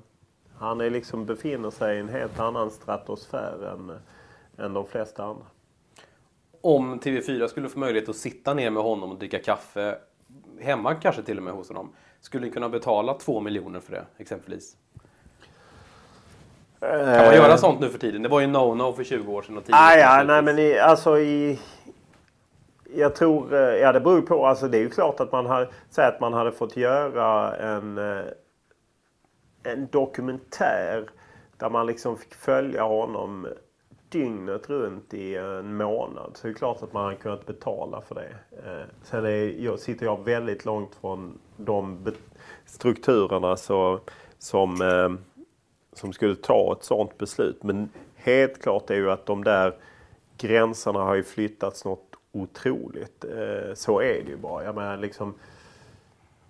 han är liksom befinner sig i en helt annan stratosfär än än de flesta andra. Om TV4 skulle få möjlighet att sitta ner med honom och dricka kaffe hemma kanske till och med hos honom. Skulle ni kunna betala två miljoner för det exempelvis? Kan man göra eh. sånt nu för tiden? Det var ju no-no för 20 år sedan och 10 ah, ja, nej, men i, alltså i, jag tror, eh, ja det beror på. Alltså det är ju klart att man har, säg att man hade fått göra en, eh, en dokumentär där man liksom fick följa honom dygnet runt i en månad. Så det är klart att man hade kunnat betala för det. Eh, sen är, jag, sitter jag väldigt långt från de strukturerna så, som, eh, som skulle ta ett sådant beslut. Men helt klart är ju att de där gränserna har ju flyttats något otroligt. Eh, så är det ju bara. Jag menar, liksom,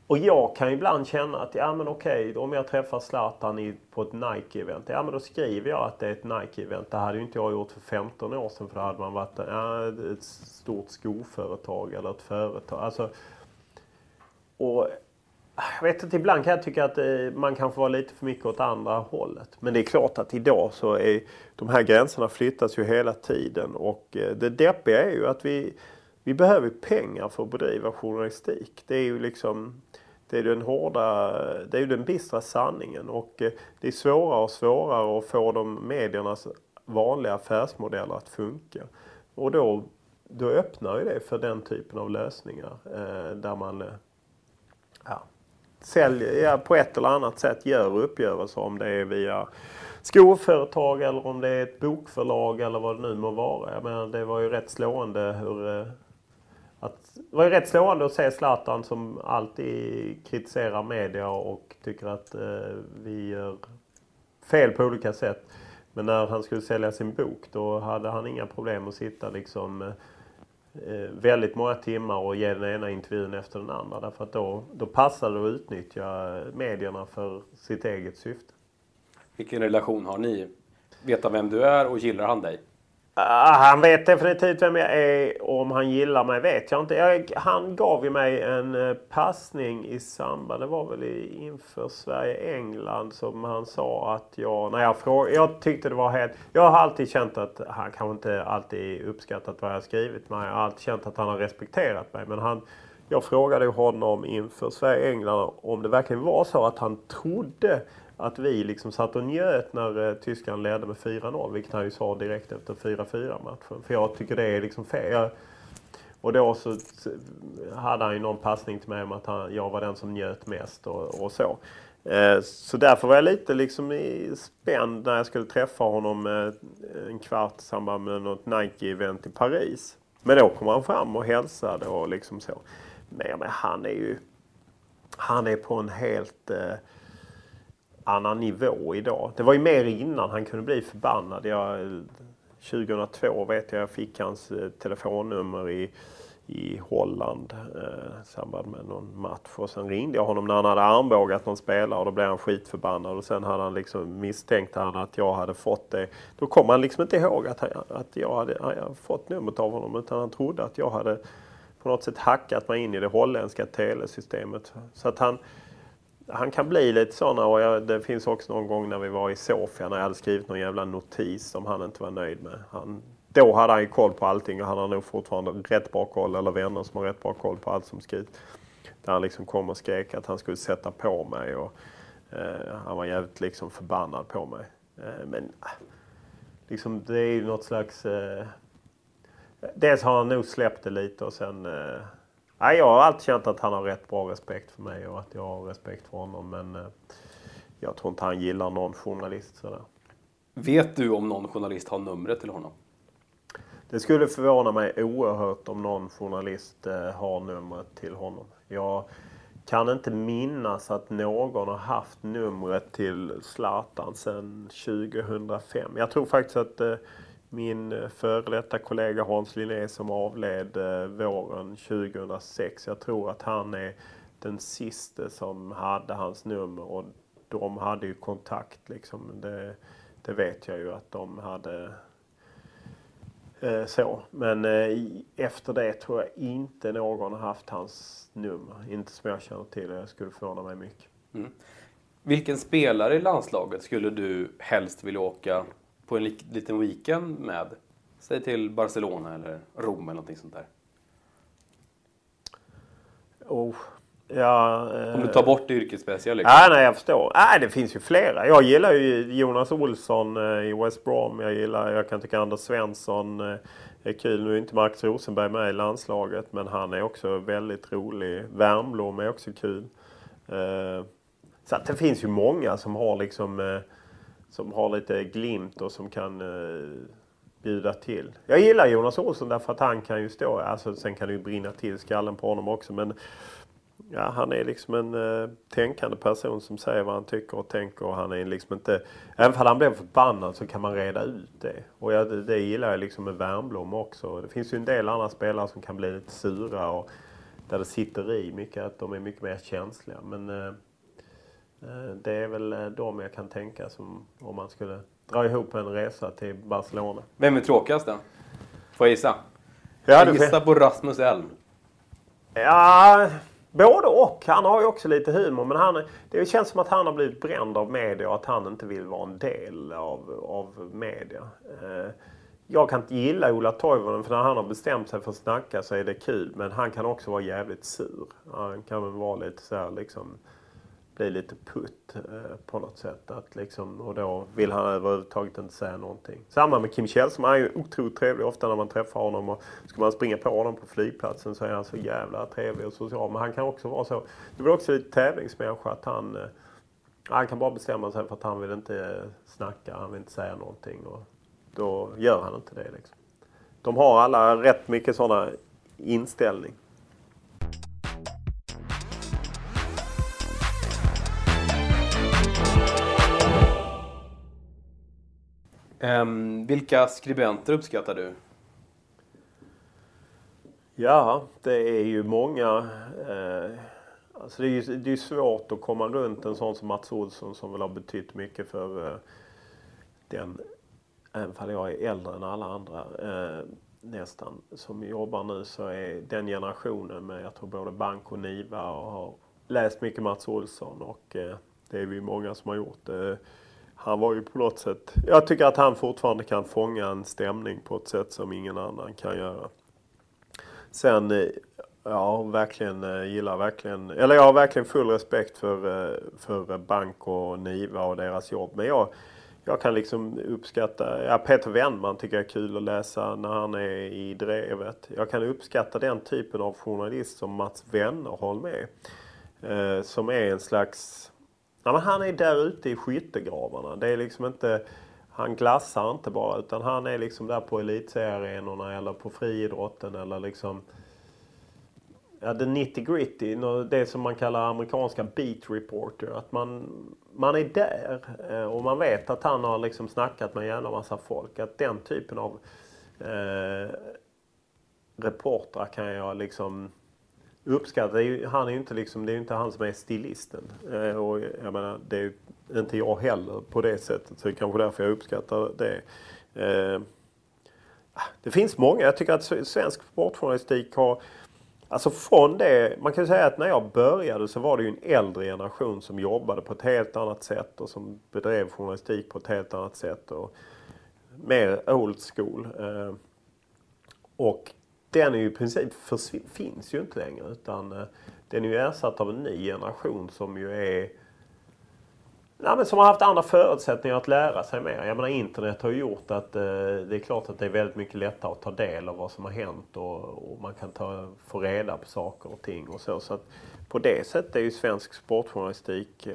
och jag kan ibland känna att ja men okej, om jag träffar Zlatan i, på ett Nike-event. Ja men då skriver jag att det är ett Nike-event. Det hade ju inte jag gjort för 15 år sedan för då hade man varit ja, ett stort skoföretag eller ett företag. Alltså, och jag vet inte, ibland kan jag tycka att eh, man kanske var lite för mycket åt andra hållet. Men det är klart att idag så är de här gränserna flyttas ju hela tiden och eh, det deppiga är ju att vi, vi behöver pengar för att bedriva journalistik. Det är ju liksom det är den hårda, det är ju den bistra sanningen och eh, det är svårare och svårare att få de mediernas vanliga affärsmodeller att funka. Och då, då öppnar ju det för den typen av lösningar eh, där man eh, ja, säljer, på ett eller annat sätt gör uppgörelser om det är via skoföretag eller om det är ett bokförlag eller vad det nu må vara. Jag menar, det var ju rätt slående hur... Att, det var ju rätt slående att se Zlatan som alltid kritiserar media och tycker att eh, vi gör fel på olika sätt. Men när han skulle sälja sin bok då hade han inga problem att sitta liksom eh, väldigt många timmar och ge den ena intervjun efter den andra. Därför att då, då passade det att utnyttja medierna för sitt eget syfte. Vilken relation har ni? Veta vem du är och gillar han dig? Ah, han vet definitivt vem jag är. Om han gillar mig vet jag inte. Jag, han gav ju mig en eh, passning i samband, det var väl inför Sverige-England som han sa att jag, när jag frågade, jag tyckte det var helt, jag har alltid känt att han kanske inte alltid uppskattat vad jag skrivit men jag har alltid känt att han har respekterat mig. Men han, jag frågade honom inför Sverige-England om det verkligen var så att han trodde att vi liksom satt och njöt när eh, Tyskland ledde med 4-0. Vilket han ju sa direkt efter 4-4 matchen. För jag tycker det är liksom fel. Jag, och då så hade han ju någon passning till mig om att han, jag var den som njöt mest och, och så. Eh, så därför var jag lite liksom spänd när jag skulle träffa honom eh, en kvart i samband med något Nike-event i Paris. Men då kom han fram och hälsade och liksom så. Men, men han är ju... Han är på en helt... Eh, annan nivå idag. Det var ju mer innan han kunde bli förbannad. Jag, 2002 vet jag jag fick hans eh, telefonnummer i, i Holland eh, i samband med någon match. Och sen ringde jag honom när han hade armbågat någon spelare och då blev han skitförbannad. Och sen hade han liksom misstänkt han att jag hade fått det. Då kom han liksom inte ihåg att, han, att jag hade, jag hade fått numret av honom utan han trodde att jag hade på något sätt hackat mig in i det holländska telesystemet. Så att han han kan bli lite sådana och jag, det finns också någon gång när vi var i Sofia när jag hade skrivit någon jävla notis som han inte var nöjd med. Han, då hade han ju koll på allting och han har nog fortfarande rätt bra koll, eller vänner som har rätt bra koll på allt som skrivs. Där han liksom kom och skrek att han skulle sätta på mig och eh, han var jävligt liksom förbannad på mig. Eh, men ah, liksom det är ju något slags... Eh, dels har han nog släppt det lite och sen eh, Nej, jag har alltid känt att han har rätt bra respekt för mig och att jag har respekt för honom. Men eh, jag tror inte han gillar någon journalist sådär. Vet du om någon journalist har numret till honom? Det skulle förvåna mig oerhört om någon journalist eh, har numret till honom. Jag kan inte minnas att någon har haft numret till Zlatan sedan 2005. Jag tror faktiskt att eh, min eh, före detta kollega Hans Linné som avled eh, våren 2006. Jag tror att han är den sista som hade hans nummer och de hade ju kontakt liksom. Det, det vet jag ju att de hade eh, så. Men eh, efter det tror jag inte någon har haft hans nummer. Inte som jag känner till. Jag skulle förvåna mig mycket. Mm. Vilken spelare i landslaget skulle du helst vilja åka på en liten weekend med, säg till Barcelona eller Rom eller någonting sånt där? Oh. Ja, Om du tar bort det yrkesmässiga liksom. Ja, nej, jag förstår. Nej, det finns ju flera. Jag gillar ju Jonas Olsson eh, i West Brom. Jag gillar, jag kan tycka Anders Svensson. Eh, är kul. Nu är inte Max Rosenberg med i landslaget men han är också väldigt rolig. Wernbloom är också kul. Eh, så att det finns ju många som har liksom eh, som har lite glimt och som kan eh, bjuda till. Jag gillar Jonas Olsson därför att han kan ju stå, alltså sen kan det ju brinna till skallen på honom också men ja, han är liksom en eh, tänkande person som säger vad han tycker och tänker. Och han är liksom inte... Även om han blir förbannad så kan man reda ut det. Och jag, det, det gillar jag liksom med Wernbloom också. Det finns ju en del andra spelare som kan bli lite sura och där det sitter i mycket att de är mycket mer känsliga. Men eh, det är väl de jag kan tänka som om man skulle dra ihop en resa till Barcelona. Vem är tråkigast då? Får jag gissa? Ja, jag gissar på Rasmus Elm. Ja, Både och. Han har ju också lite humor. Men han, det känns som att han har blivit bränd av media och att han inte vill vara en del av, av media. Eh, jag kan inte gilla Ola Toivonen för när han har bestämt sig för att snacka så är det kul. Men han kan också vara jävligt sur. Han kan väl vara lite så här, liksom bli lite putt eh, på något sätt. Att liksom, och då vill han överhuvudtaget inte säga någonting. Samma med Kim Källström. Han är ju otroligt trevlig ofta när man träffar honom. Och ska man springa på honom på flygplatsen så är han så jävla trevlig och social. Men han kan också vara så. Det blir också lite tävlingsmänniska att han eh, han kan bara bestämma sig för att han vill inte eh, snacka, han vill inte säga någonting. Och då gör han inte det. Liksom. De har alla rätt mycket sådana inställning. Um, vilka skribenter uppskattar du? Ja, det är ju många. Eh, alltså det är ju det är svårt att komma runt en sån som Mats Olsson som väl har betytt mycket för eh, den, även om jag är äldre än alla andra eh, nästan, som jobbar nu så är den generationen med, jag tror både Bank och Niva och har läst mycket Mats Olsson och eh, det är vi många som har gjort. Eh, han var ju på något sätt... Jag tycker att han fortfarande kan fånga en stämning på ett sätt som ingen annan kan göra. Sen, eh, ja, verkligen eh, gillar verkligen... Eller jag har verkligen full respekt för, eh, för Bank och Niva och deras jobb. Men jag, jag kan liksom uppskatta... Ja, Peter Wennman tycker jag är kul att läsa när han är i drevet. Jag kan uppskatta den typen av journalist som Mats Wennerholm är. Eh, som är en slags Nej, men han är där ute i skyttegravarna. Det är liksom inte, han glassar inte bara utan han är liksom där på elitseriearenorna eller på friidrotten eller liksom Ja, the nitty gritty, det som man kallar amerikanska beat reporter. Att man, man är där eh, och man vet att han har liksom snackat med en jävla massa folk. Att den typen av eh, reportrar kan jag liksom uppskattar. Ju, han är ju inte liksom, det är ju inte han som är stilisten. Eh, och jag menar, det är ju inte jag heller på det sättet. Så det är kanske därför jag uppskattar det. Eh, det finns många. Jag tycker att svensk sportjournalistik har Alltså från det, man kan säga att när jag började så var det ju en äldre generation som jobbade på ett helt annat sätt och som bedrev journalistik på ett helt annat sätt. Och mer old school. Eh, och den är ju i princip finns ju inte längre utan eh, den är ju ersatt av en ny generation som ju är Nej, men som har haft andra förutsättningar att lära sig mer. Jag menar internet har gjort att eh, det är klart att det är väldigt mycket lättare att ta del av vad som har hänt och, och man kan ta, få reda på saker och ting och så. så att på det sättet är ju svensk sportjournalistik,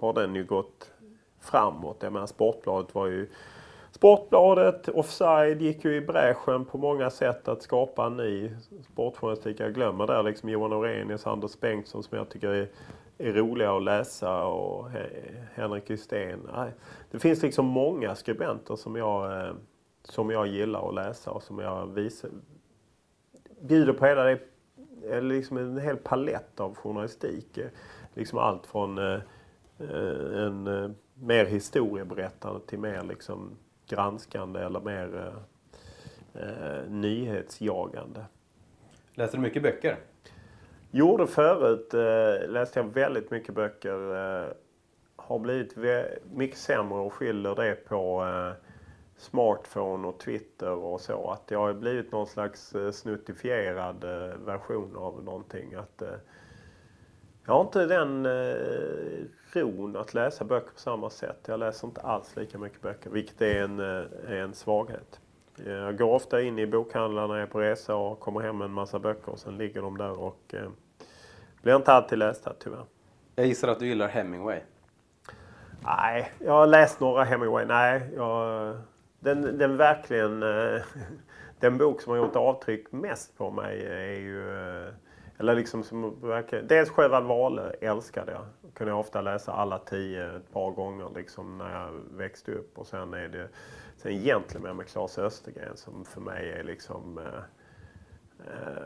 har den ju gått framåt. Jag menar Sportbladet var ju Sportbladet, Offside gick ju i bräschen på många sätt att skapa en ny sportjournalistik. Jag glömmer där liksom Johan Orenius, Anders Bengtsson som jag tycker är, är roliga att läsa och Henrik Hystén. Det finns liksom många skribenter som jag, eh, som jag gillar att läsa och som jag visar, bjuder på hela det, eh, liksom en hel palett av journalistik. Liksom allt från eh, eh, en eh, mer historieberättande till mer liksom granskande eller mer eh, eh, nyhetsjagande. Läser du mycket böcker? Gjorde förut. Eh, läste jag väldigt mycket böcker. Eh, har blivit mycket sämre och skyller det på eh, smartphone och Twitter och så. Att jag har blivit någon slags eh, snuttifierad version av någonting. Att, jag har inte den eh, ron att läsa böcker på samma sätt. Jag läser inte alls lika mycket böcker, vilket är en, eh, en svaghet. Jag går ofta in i bokhandlarna när jag är på resa och kommer hem med en massa böcker och sen ligger de där och eh, blir inte alltid lästa tyvärr. Jag gissar att du gillar Hemingway. Nej, jag har läst några Hemingway. Nej, jag, den, den verkligen... eh, Den bok som har gjort avtryck mest på mig är ju... Eller liksom som verkar, Dels Sjöwall Wahlöö älskade jag. Kunde jag ofta läsa alla tio ett par gånger liksom när jag växte upp. Och sen är det... Sen Gentlemen med Claes Östergren som för mig är liksom... Eh, eh,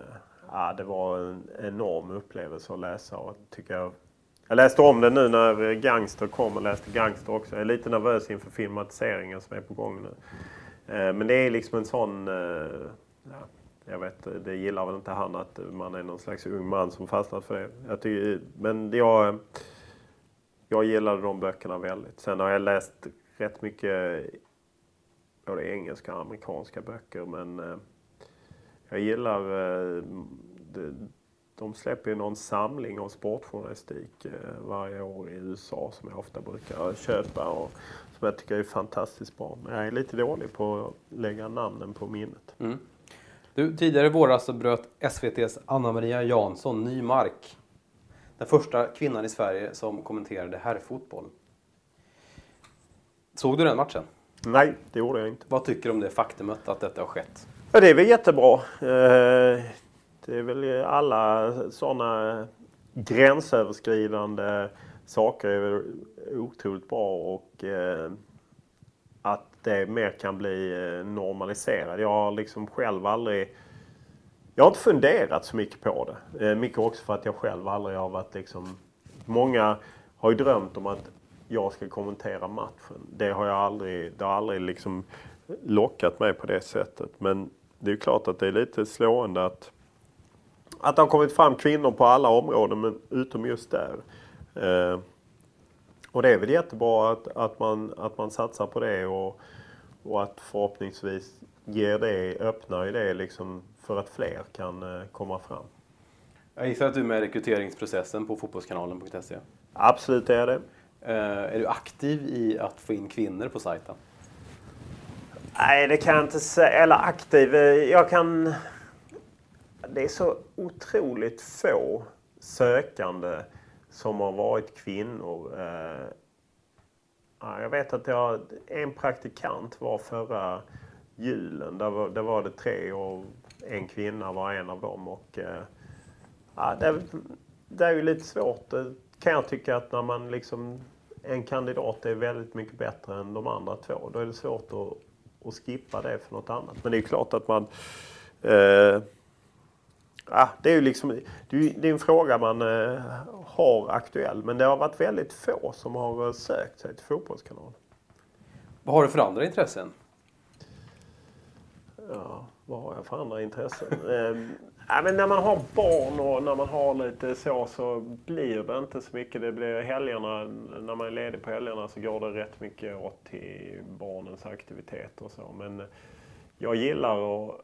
ja, det var en enorm upplevelse att läsa och tycker jag jag läste om den nu när Gangster kom och läste Gangster också. Jag är lite nervös inför filmatiseringen som är på gång nu. Eh, Men det är liksom en sån... eh, Ja, jag vet, det gillar väl inte han att man är någon slags ung man som fastnat för det. Jag tycker, men jag, jag gillade de böckerna väldigt. Sen har jag läst rätt mycket både engelska och amerikanska böcker. Men eh, jag gillar... Eh, de släpper ju någon samling av sportjournalistik eh, varje år i USA som jag ofta brukar köpa och som jag tycker är fantastiskt bra. Men jag är lite dålig på att lägga namnen på minnet. Mm. Du, tidigare i våras så bröt SVTs Anna-Maria Jansson ny mark. Den första kvinnan i Sverige som kommenterade herrfotboll. Såg du den matchen? Nej, det gjorde jag inte. Vad tycker du om det faktumet att detta har skett? Ja, det är väl jättebra. Eh, Det är väl alla sådana gränsöverskridande saker är väl otroligt bra och eh, att det mer kan bli eh, normaliserat. Jag har liksom själv aldrig jag har inte funderat så mycket på det. Eh, mycket också för att jag själv aldrig har varit liksom... Många har ju drömt om att jag ska kommentera matchen. Det har jag aldrig, det har aldrig liksom lockat mig på det sättet. Men det är ju klart att det är lite slående att, att det har kommit fram kvinnor på alla områden, men utom just där. Eh, och det är väl jättebra att, att, man, att man satsar på det och, och att förhoppningsvis ger det, öppnar ju det liksom för att fler kan eh, komma fram. Jag gissar att du är med i rekryteringsprocessen på fotbollskanalen.se. Absolut är det. Eh, är du aktiv i att få in kvinnor på sajten? Nej, det kan jag inte säga. Eller aktiv. eh, Jag kan... Det är så otroligt få sökande som har varit kvinnor. Eh, Jag vet att jag, en praktikant var förra julen. Där var, där var det tre och en kvinna var en av dem. Och, eh, ja, det, det är ju lite svårt. Det kan jag tycka att när man liksom... En kandidat är väldigt mycket bättre än de andra två. Då är det svårt att, att skippa det för något annat. Men det är klart att man... Eh, ja, det är ju liksom... Det är, en fråga man eh, har aktuell. Men det har varit väldigt få som har eh, sökt sig till Fotbollskanalen. Vad har du för andra intressen? Ja, vad har jag för andra intressen? eh, men när man har barn och när man har lite så så blir det inte så mycket. Det blir helgerna, när man är ledig på helgerna så går det rätt mycket åt till barnens aktiviteter och så. Men jag gillar att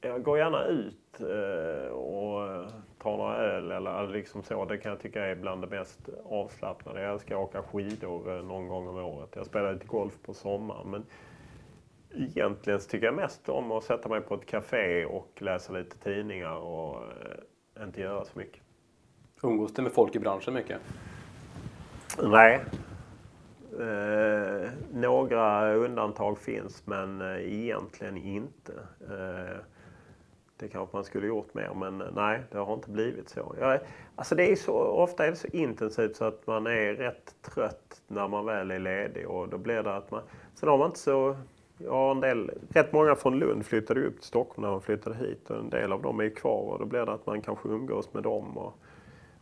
jag går gärna ut eh, och tar några öl eller liksom så. Det kan jag tycka är bland det mest avslappnade. Jag älskar att åka skidor eh, någon gång om året. Jag spelar lite golf på sommaren. Men egentligen tycker jag mest om att sätta mig på ett café och läsa lite tidningar och eh, inte göra så mycket. Umgås du med folk i branschen mycket? Nej. Eh, några undantag finns men egentligen inte. Eh, det kanske man skulle gjort mer men eh, nej, det har inte blivit så. Jag, alltså det är så. Ofta är det så intensivt så att man är rätt trött när man väl är ledig och då blir det att man... Sen har man inte så... Jag har en del, rätt många från Lund flyttade ju upp till Stockholm när de flyttade hit och en del av dem är kvar och då blir det att man kanske umgås med dem och,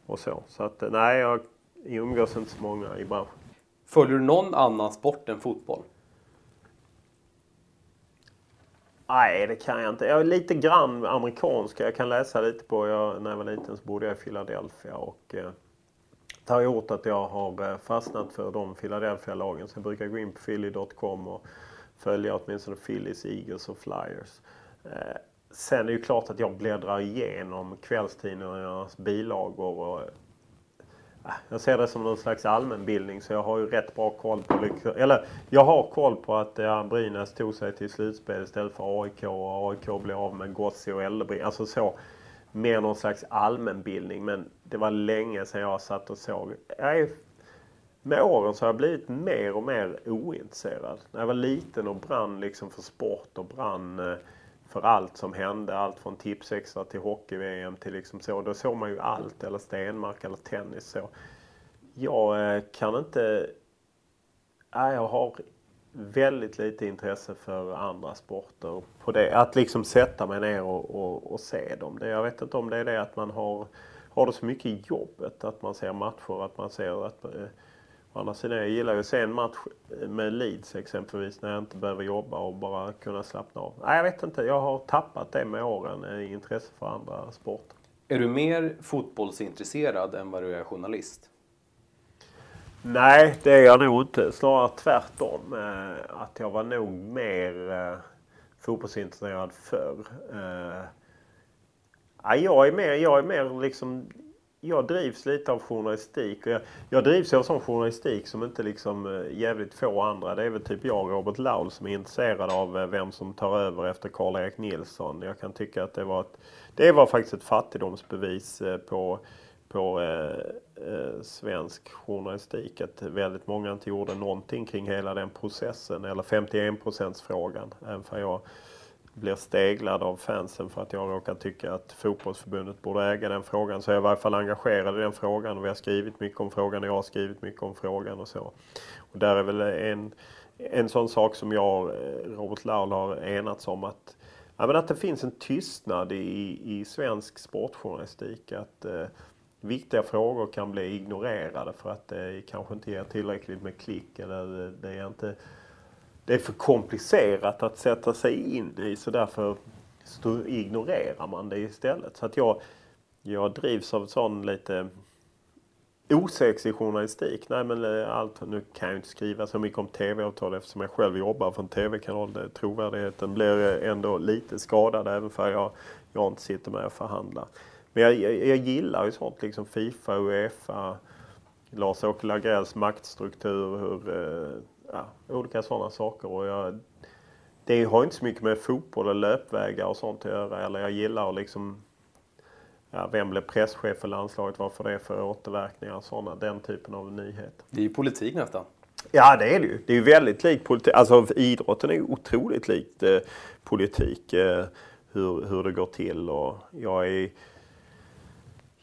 och så. Så att eh, nej, jag umgås inte så många i branschen. Följer du någon annan sport än fotboll? Nej, det kan jag inte. Jag är lite grann amerikanska. Jag kan läsa lite på... Jag, när jag var liten så bodde jag i Philadelphia och eh, det har gjort att jag har eh, fastnat för de Philadelphia-lagen. Så jag brukar gå in på philly.com och följa åtminstone Phillies, Eagles och Flyers. Eh, sen är det ju klart att jag bläddrar igenom kvällstidningarnas bilagor och jag ser det som någon slags allmänbildning så jag har ju rätt bra koll på... Eller jag har koll på att eh, ja, Brynäs tog sig till slutspel istället för AIK och AIK blev av med Gossi och Eldebrink. Alltså så. Mer någon slags allmänbildning men det var länge sedan jag satt och såg. Jag är, med åren så har jag blivit mer och mer ointresserad. När jag var liten och brann liksom för sport och brann eh, för allt som hände. Allt från Tipsextra till hockey-VM till liksom så. Då såg man ju allt. Eller Stenmark eller tennis så. Jag eh, kan inte... Nej, jag har väldigt lite intresse för andra sporter. På det. Att liksom sätta mig ner och, och, och se dem. Det, jag vet inte om det är det att man har, har det så mycket i jobbet. Att man ser matcher. Att man ser att... Eh, Å andra sidan, jag gillar ju att se en match med Leeds exempelvis när jag inte behöver jobba och bara kunna slappna av. Nej, jag vet inte. Jag har tappat det med åren i intresse för andra sporter. Är du mer fotbollsintresserad än vad du är journalist? Nej, det är jag nog inte. Snarare tvärtom. Eh, att jag var nog mer eh, fotbollsintresserad förr. Eh, ja, jag är mer, jag är mer liksom jag drivs lite av journalistik. Och jag, jag drivs av sån journalistik som inte liksom eh, jävligt få andra. Det är väl typ jag och Robert Laul som är intresserad av eh, vem som tar över efter Karl-Erik Nilsson. Jag kan tycka att det var, ett, det var faktiskt ett fattigdomsbevis eh, på, på eh, eh, svensk journalistik. Att väldigt många inte gjorde någonting kring hela den processen. Eller 51% frågan. Även för jag blir steglad av fansen för att jag råkar tycka att fotbollsförbundet borde äga den frågan. Så jag är i varje fall engagerad i den frågan och vi har skrivit mycket om frågan och jag har skrivit mycket om frågan och så. Och där är väl en, en sån sak som jag och eh, Robert Laul har enats om att, ja, men att det finns en tystnad i, i svensk sportjournalistik. Att eh, viktiga frågor kan bli ignorerade för att det kanske inte ger tillräckligt med klick eller det är inte det är för komplicerat att sätta sig in i så därför ignorerar man det istället. Så att jag, jag drivs av sån lite osexig journalistik. Nej men eh, allt, nu kan jag inte skriva så mycket om tv-avtal eftersom jag själv jobbar för en tv-kanal. Trovärdigheten blir eh, ändå lite skadad även för jag, jag inte sitter med och förhandlar. Men jag, jag, jag gillar ju sånt liksom Fifa, Uefa, Lars-Åke Lagrells maktstruktur, hur eh, ja, olika sådana saker. Och jag, det har inte så mycket med fotboll och löpvägar och sånt att göra. Eller jag gillar liksom ja, vem blev presschef för landslaget? Vad får det för återverkningar? Sådana, den typen av nyheter. Det är ju politik nästan. Ja, det är det ju. Det är ju väldigt likt politik. Alltså idrotten är ju otroligt likt eh, politik. Eh, hur, hur det går till och jag är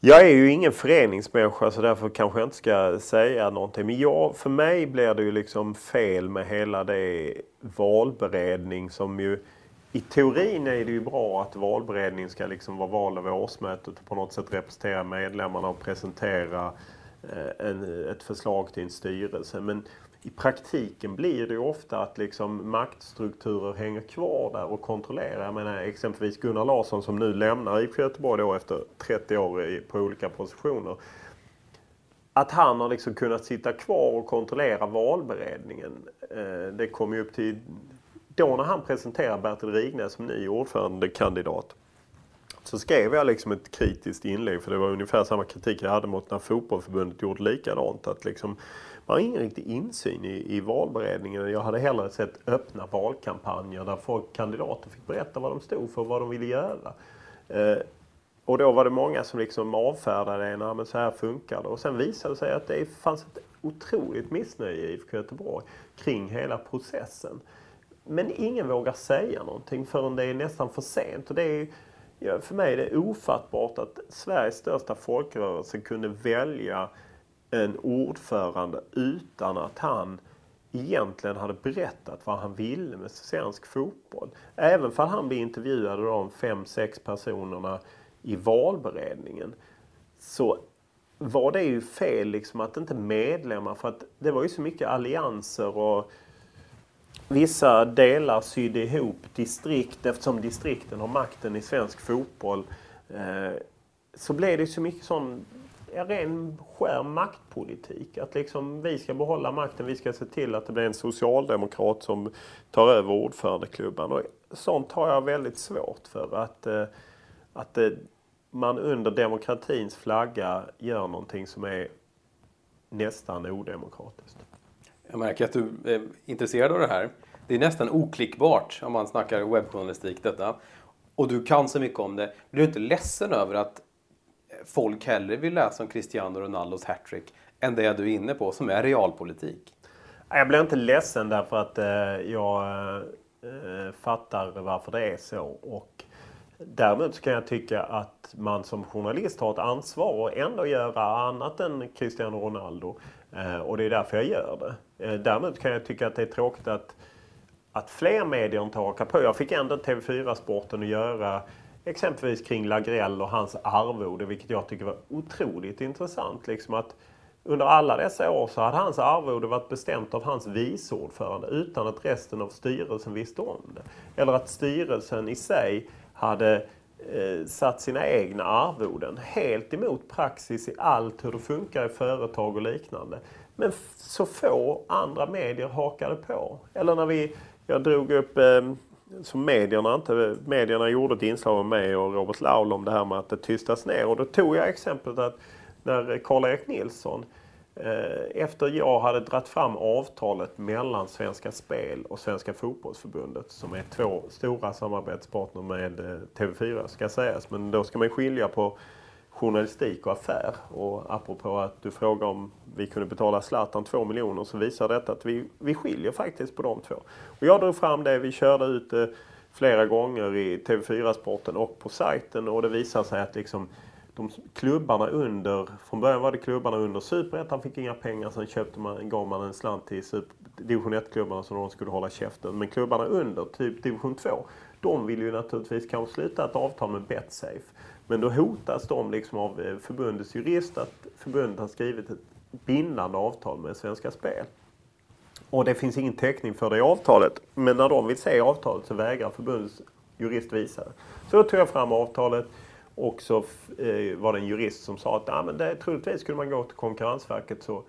jag är ju ingen föreningsmänniska så därför kanske jag inte ska säga någonting. Men jag, för mig blir det ju liksom fel med hela det valberedning som ju i teorin är det ju bra att valberedningen ska liksom vara val över årsmötet och på något sätt representera medlemmarna och presentera eh, en, ett förslag till en styrelse. Men i praktiken blir det ju ofta att liksom maktstrukturer hänger kvar där och kontrollerar. Jag menar exempelvis Gunnar Larsson som nu lämnar IFK Göteborg då efter 30 år på olika positioner. Att han har liksom kunnat sitta kvar och kontrollera valberedningen. Eh, det kom ju upp till då när han presenterade Bertil Rignes som ny ordförandekandidat. Så skrev jag liksom ett kritiskt inlägg för det var ungefär samma kritik jag hade mot när fotbollförbundet gjorde likadant. Att liksom, man har ingen riktig insyn i, i valberedningen. Jag hade hellre sett öppna valkampanjer där folk, kandidater fick berätta vad de stod för och vad de ville göra. Eh, och då var det många som liksom avfärdade det. men så här funkar det. Och sen visade det sig att det fanns ett otroligt missnöje i IFK Göteborg kring hela processen. Men ingen vågar säga någonting förrän det är nästan för sent. Och det är, för mig är det ofattbart att Sveriges största folkrörelse kunde välja en ordförande utan att han egentligen hade berättat vad han ville med svensk fotboll. Även för han blev intervjuad av de fem, sex personerna i valberedningen så var det ju fel liksom att inte medlemmar, för att det var ju så mycket allianser och vissa delar sydde ihop distrikt eftersom distrikten har makten i svensk fotboll. Eh, så blev det så mycket sån ren skär maktpolitik. Att liksom vi ska behålla makten, vi ska se till att det blir en socialdemokrat som tar över ordförandeklubban. Och sånt har jag väldigt svårt för. Att, eh, att eh, man under demokratins flagga gör någonting som är nästan odemokratiskt. Jag märker att du är intresserad av det här. Det är nästan oklickbart om man snackar webbjournalistik detta. Och du kan så mycket om det. Blir du inte ledsen över att folk hellre vill läsa om Cristiano Ronaldos hattrick än det du är inne på som är realpolitik? Jag blir inte ledsen därför att eh, jag eh, fattar varför det är så. Och däremot kan jag tycka att man som journalist har ett ansvar att ändå göra annat än Cristiano Ronaldo. Eh, och det är därför jag gör det. Eh, däremot kan jag tycka att det är tråkigt att, att fler medier inte hakar på. Jag fick ändå TV4-sporten att göra exempelvis kring Lagrell och hans arvode, vilket jag tycker var otroligt intressant. Liksom att under alla dessa år så hade hans arvode varit bestämt av hans viceordförande utan att resten av styrelsen visste om det. Eller att styrelsen i sig hade eh, satt sina egna arvoden helt emot praxis i allt hur det funkar i företag och liknande. Men så få andra medier hakade på. Eller när vi, jag drog upp eh, som medierna inte, medierna gjorde ett inslag om mig och Robert Laul om det här med att det tystas ner. Och då tog jag exemplet att när Karl-Erik Nilsson eh, efter jag hade dratt fram avtalet mellan Svenska Spel och Svenska Fotbollsförbundet som är två stora samarbetspartner med eh, TV4 ska sägas. Men då ska man skilja på journalistik och affär. Och apropå att du frågar om vi kunde betala Zlatan 2 miljoner så visar detta att vi, vi skiljer faktiskt på de två. Och jag drog fram det, vi körde ut det flera gånger i TV4-sporten och på sajten och det visar sig att liksom de klubbarna under, från början var det klubbarna under Superettan fick inga pengar. Sen köpte man, gav man en slant till super, division 1-klubbarna så de skulle hålla käften. Men klubbarna under, typ division 2, de vill ju naturligtvis kanske sluta ett avtal med Betsafe. Men då hotas de liksom av eh, förbundets jurist att förbundet har skrivit ett bindande avtal med Svenska Spel. Och det finns ingen täckning för det i avtalet. Men när de vill se avtalet så vägrar förbundets jurist visa det. Så då tog jag fram avtalet och så eh, var det en jurist som sa att ah, men det, troligtvis skulle man gå till Konkurrensverket så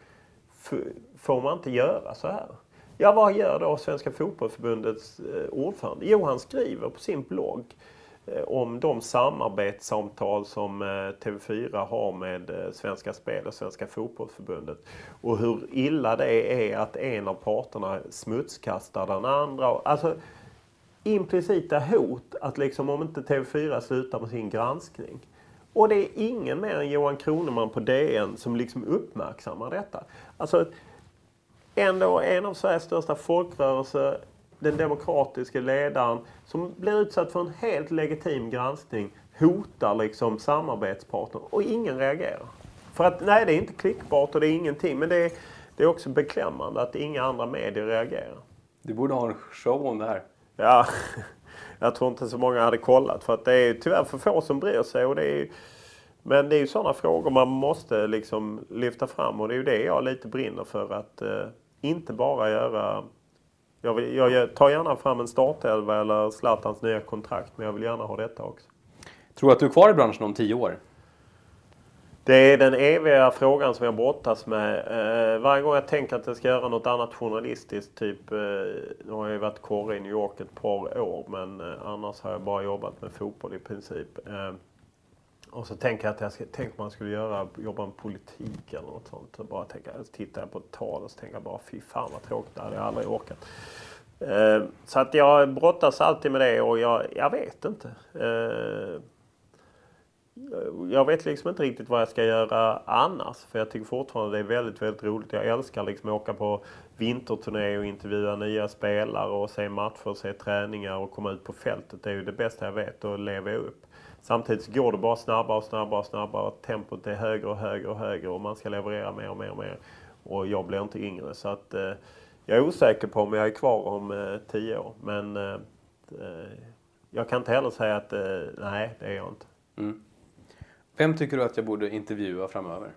får man inte göra så här. Ja, vad gör då Svenska Fotbollförbundets eh, ordförande? Jo, han skriver på sin blogg Eh, om de samarbetssamtal som eh, TV4 har med eh, Svenska Spel och Svenska Fotbollförbundet. Och hur illa det är att en av parterna smutskastar den andra. Alltså implicita hot att liksom om inte TV4 slutar med sin granskning. Och det är ingen mer än Johan Kroneman på DN som liksom uppmärksammar detta. Alltså ändå en av Sveriges största folkrörelser den demokratiska ledaren som blir utsatt för en helt legitim granskning hotar liksom samarbetspartnern och ingen reagerar. För att nej, det är inte klickbart och det är ingenting. Men det är, det är också beklämmande att inga andra medier reagerar. Du borde ha en show om det här. Ja, jag tror inte så många hade kollat för att det är tyvärr för få som bryr sig. Och det är, men det är ju sådana frågor man måste liksom lyfta fram och det är ju det jag lite brinner för. Att eh, inte bara göra jag, vill, jag tar gärna fram en startelva eller Zlatans nya kontrakt, men jag vill gärna ha detta också. Tror du att du är kvar i branschen om tio år? Det är den eviga frågan som jag brottas med. Eh, varje gång jag tänker att jag ska göra något annat journalistiskt, typ... Eh, nu har jag ju varit korre i New York ett par år, men eh, annars har jag bara jobbat med fotboll i princip. Eh, och så tänker jag att jag ska, tänk man skulle göra, jobba med politik eller något sånt. Och bara tänka, så tittar jag på ett tal och så tänker jag bara fy fan vad tråkigt, det hade jag aldrig orkat. Eh, så att jag brottas alltid med det och jag, jag vet inte. Eh, jag vet liksom inte riktigt vad jag ska göra annars. För jag tycker fortfarande det är väldigt, väldigt roligt. Jag älskar liksom att åka på vinterturné och intervjua nya spelare och se matcher, se träningar och komma ut på fältet. Det är ju det bästa jag vet och leva upp. Samtidigt går det bara snabbare och snabbare och snabbare. Tempot är högre och högre och högre och man ska leverera mer och mer och mer. Och jag blir inte yngre så att eh, jag är osäker på om jag är kvar om eh, tio år. Men eh, eh jag kan inte heller säga att eh, nej, det är jag inte. Mm. Vem tycker du att jag borde intervjua framöver?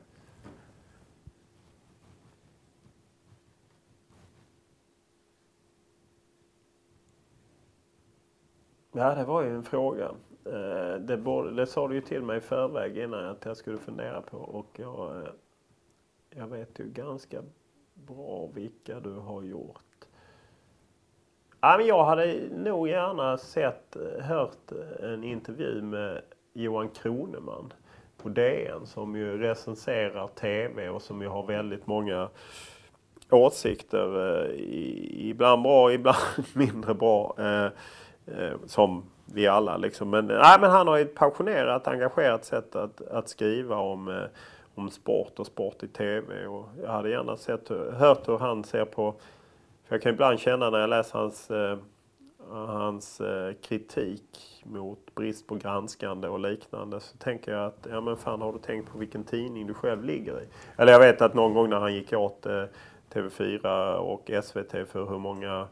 Ja, det var ju en fråga. Eh, det, borde, det sa du ju till mig i förväg innan att jag skulle fundera på och jag, eh, jag vet ju ganska bra vilka du har gjort. Ja, men jag hade nog gärna sett, eh, hört en intervju med Johan Kroneman. på DN som ju recenserar TV och som ju har väldigt många åsikter. Ibland bra, ibland mindre bra. Som vi alla liksom. Men, nej, men han har ett passionerat, engagerat sätt att, att skriva om, eh, om sport och sport i TV. Och jag hade gärna sett, hört hur han ser på... För jag kan ibland känna när jag läser hans eh, hans eh, kritik mot brist på granskande och liknande så tänker jag att ja men fan har du tänkt på vilken tidning du själv ligger i? Eller jag vet att någon gång när han gick åt eh, TV4 och SVT för hur många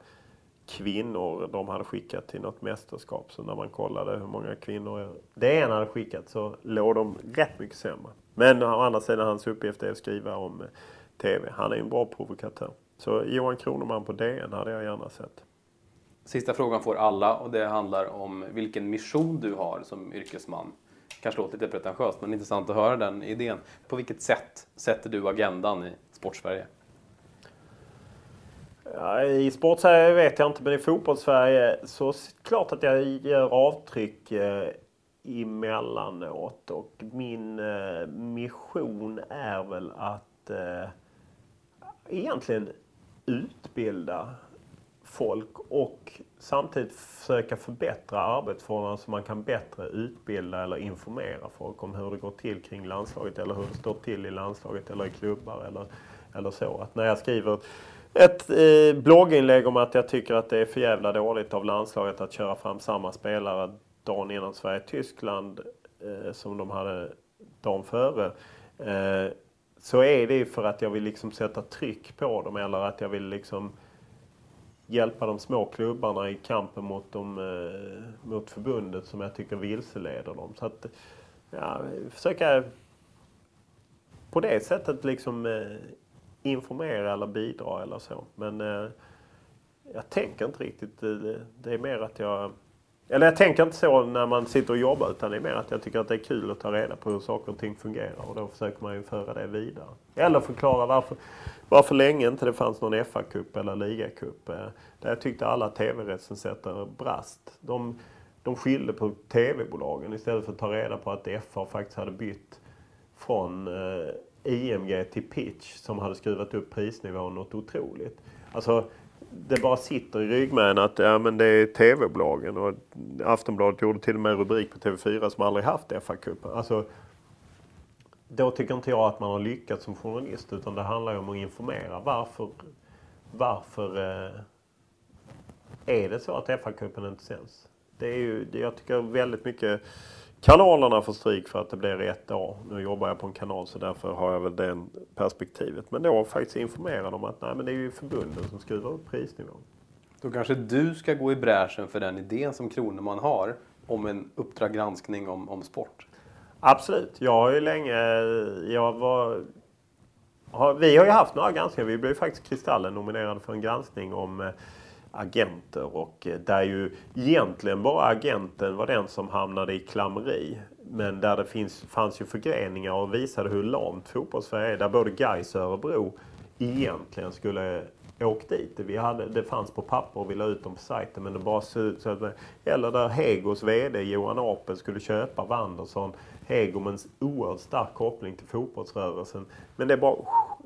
kvinnor de hade skickat till något mästerskap. Så när man kollade hur många kvinnor det ena hade skickat så låg de rätt mycket sämre. Men å andra sidan hans uppgift är att skriva om eh, TV. Han är en bra provokatör. Så Johan Kronoman på DN hade jag gärna sett. Sista frågan får alla och det handlar om vilken mission du har som yrkesman. Kanske låter lite pretentiöst men intressant att höra den idén. På vilket sätt sätter du agendan i Sportsverige? Ja, I Sportsverige vet jag inte men i Fotbollssverige så klart att jag gör avtryck eh, emellanåt och min eh, mission är väl att eh, egentligen utbilda folk och samtidigt försöka förbättra arbetsförhållanden så man kan bättre utbilda eller informera folk om hur det går till kring landslaget eller hur det står till i landslaget eller i klubbar eller, eller så. Att när jag skriver ett eh, blogginlägg om att jag tycker att det är för jävla dåligt av landslaget att köra fram samma spelare dagen innan Sverige-Tyskland eh, som de hade dagen före. Eh, så är det för att jag vill liksom sätta tryck på dem eller att jag vill liksom hjälpa de små klubbarna i kampen mot, dem, eh, mot förbundet som jag tycker vilseleder dem. Så att, ja, försöka på det sättet liksom eh, informera eller bidra eller så. Men eh, jag tänker inte riktigt. Det, det är mer att jag eller jag tänker inte så när man sitter och jobbar utan det är mer att jag tycker att det är kul att ta reda på hur saker och ting fungerar och då försöker man ju föra det vidare. Eller förklara varför, varför länge inte det fanns någon FA-cup eller ligacup. Eh, där jag tyckte alla tv-recensenter brast. De, de skyllde på tv-bolagen istället för att ta reda på att FA faktiskt hade bytt från eh, IMG till Pitch som hade skruvat upp prisnivån något otroligt. Alltså, det bara sitter i ryggmärgen att ja, men det är TV-bolagen och Aftonbladet gjorde till och med en rubrik på TV4 som aldrig haft FA-cupen. Alltså, då tycker inte jag att man har lyckats som journalist utan det handlar ju om att informera. Varför, varför eh, är det så att FA-cupen inte sänds? Det är ju, det, jag tycker väldigt mycket Kanalerna får stryk för att det blir ett år. Nu jobbar jag på en kanal så därför har jag väl det perspektivet. Men då faktiskt informera dem att nej men det är ju förbunden som skruvar upp prisnivån. Då kanske du ska gå i bräschen för den idén som Kroneman har om en Uppdrag granskning om, om sport. Absolut. Jag har ju länge... Jag var, har, vi har ju haft några granskningar. Vi blev faktiskt Kristallen nominerade för en granskning om eh, agenter och eh, där ju egentligen bara agenten var den som hamnade i klammeri. Men där det finns, fanns ju förgreningar och visade hur lamt fotbollssverige är. Där både Gais och Örebro egentligen skulle åkt dit. Vi hade, det fanns på papper och vi la ut dem på sajten men det bara såg ut så att... Eller där Hegos VD Johan Apel skulle köpa Wanderson. Hego med en oerhört stark koppling till fotbollsrörelsen. Men det bara,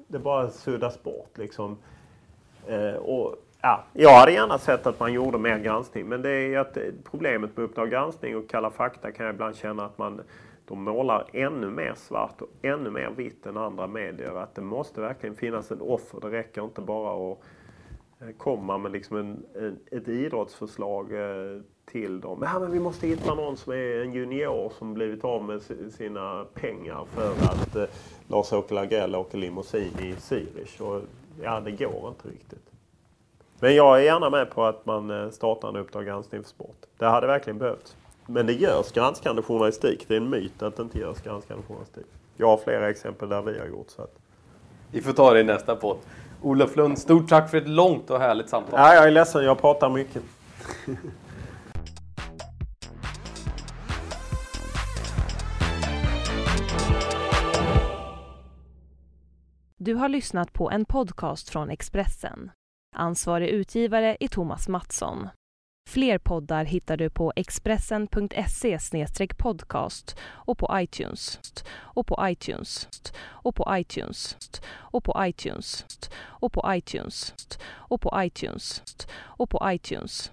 det bara suddas bort liksom. Eh, och Ja, jag hade gärna sett att man gjorde mer granskning men det är att problemet med Uppdrag granskning och Kalla fakta kan jag ibland känna att man de målar ännu mer svart och ännu mer vitt än andra medier. Att det måste verkligen finnas en offer. Det räcker inte bara att eh, komma med liksom en, en, ett idrottsförslag eh, till dem. Ja, men vi måste hitta någon som är en junior som blivit av med sina pengar för att eh, Lars-Åke Lagrell åker limousin i Zürich. Och, ja, det går inte riktigt. Men jag är gärna med på att man eh, startar en Uppdrag granskning för sport. Det hade verkligen behövts. Men det görs granskande journalistik. Det är en myt att det inte görs granskande journalistik. Jag har flera exempel där vi har gjort så att... Vi får ta det i nästa podd. Olof Lund, stort tack för ett långt och härligt samtal. Ja, jag är ledsen, jag pratar mycket. Du har lyssnat på en podcast från Expressen. Ansvarig utgivare är Thomas Mattsson. Fler poddar hittar du på expressen.se podcast och på iTunes. Och på iTunes. Och på iTunes. Och på iTunes. Och på iTunes. Och på iTunes. Och på iTunes.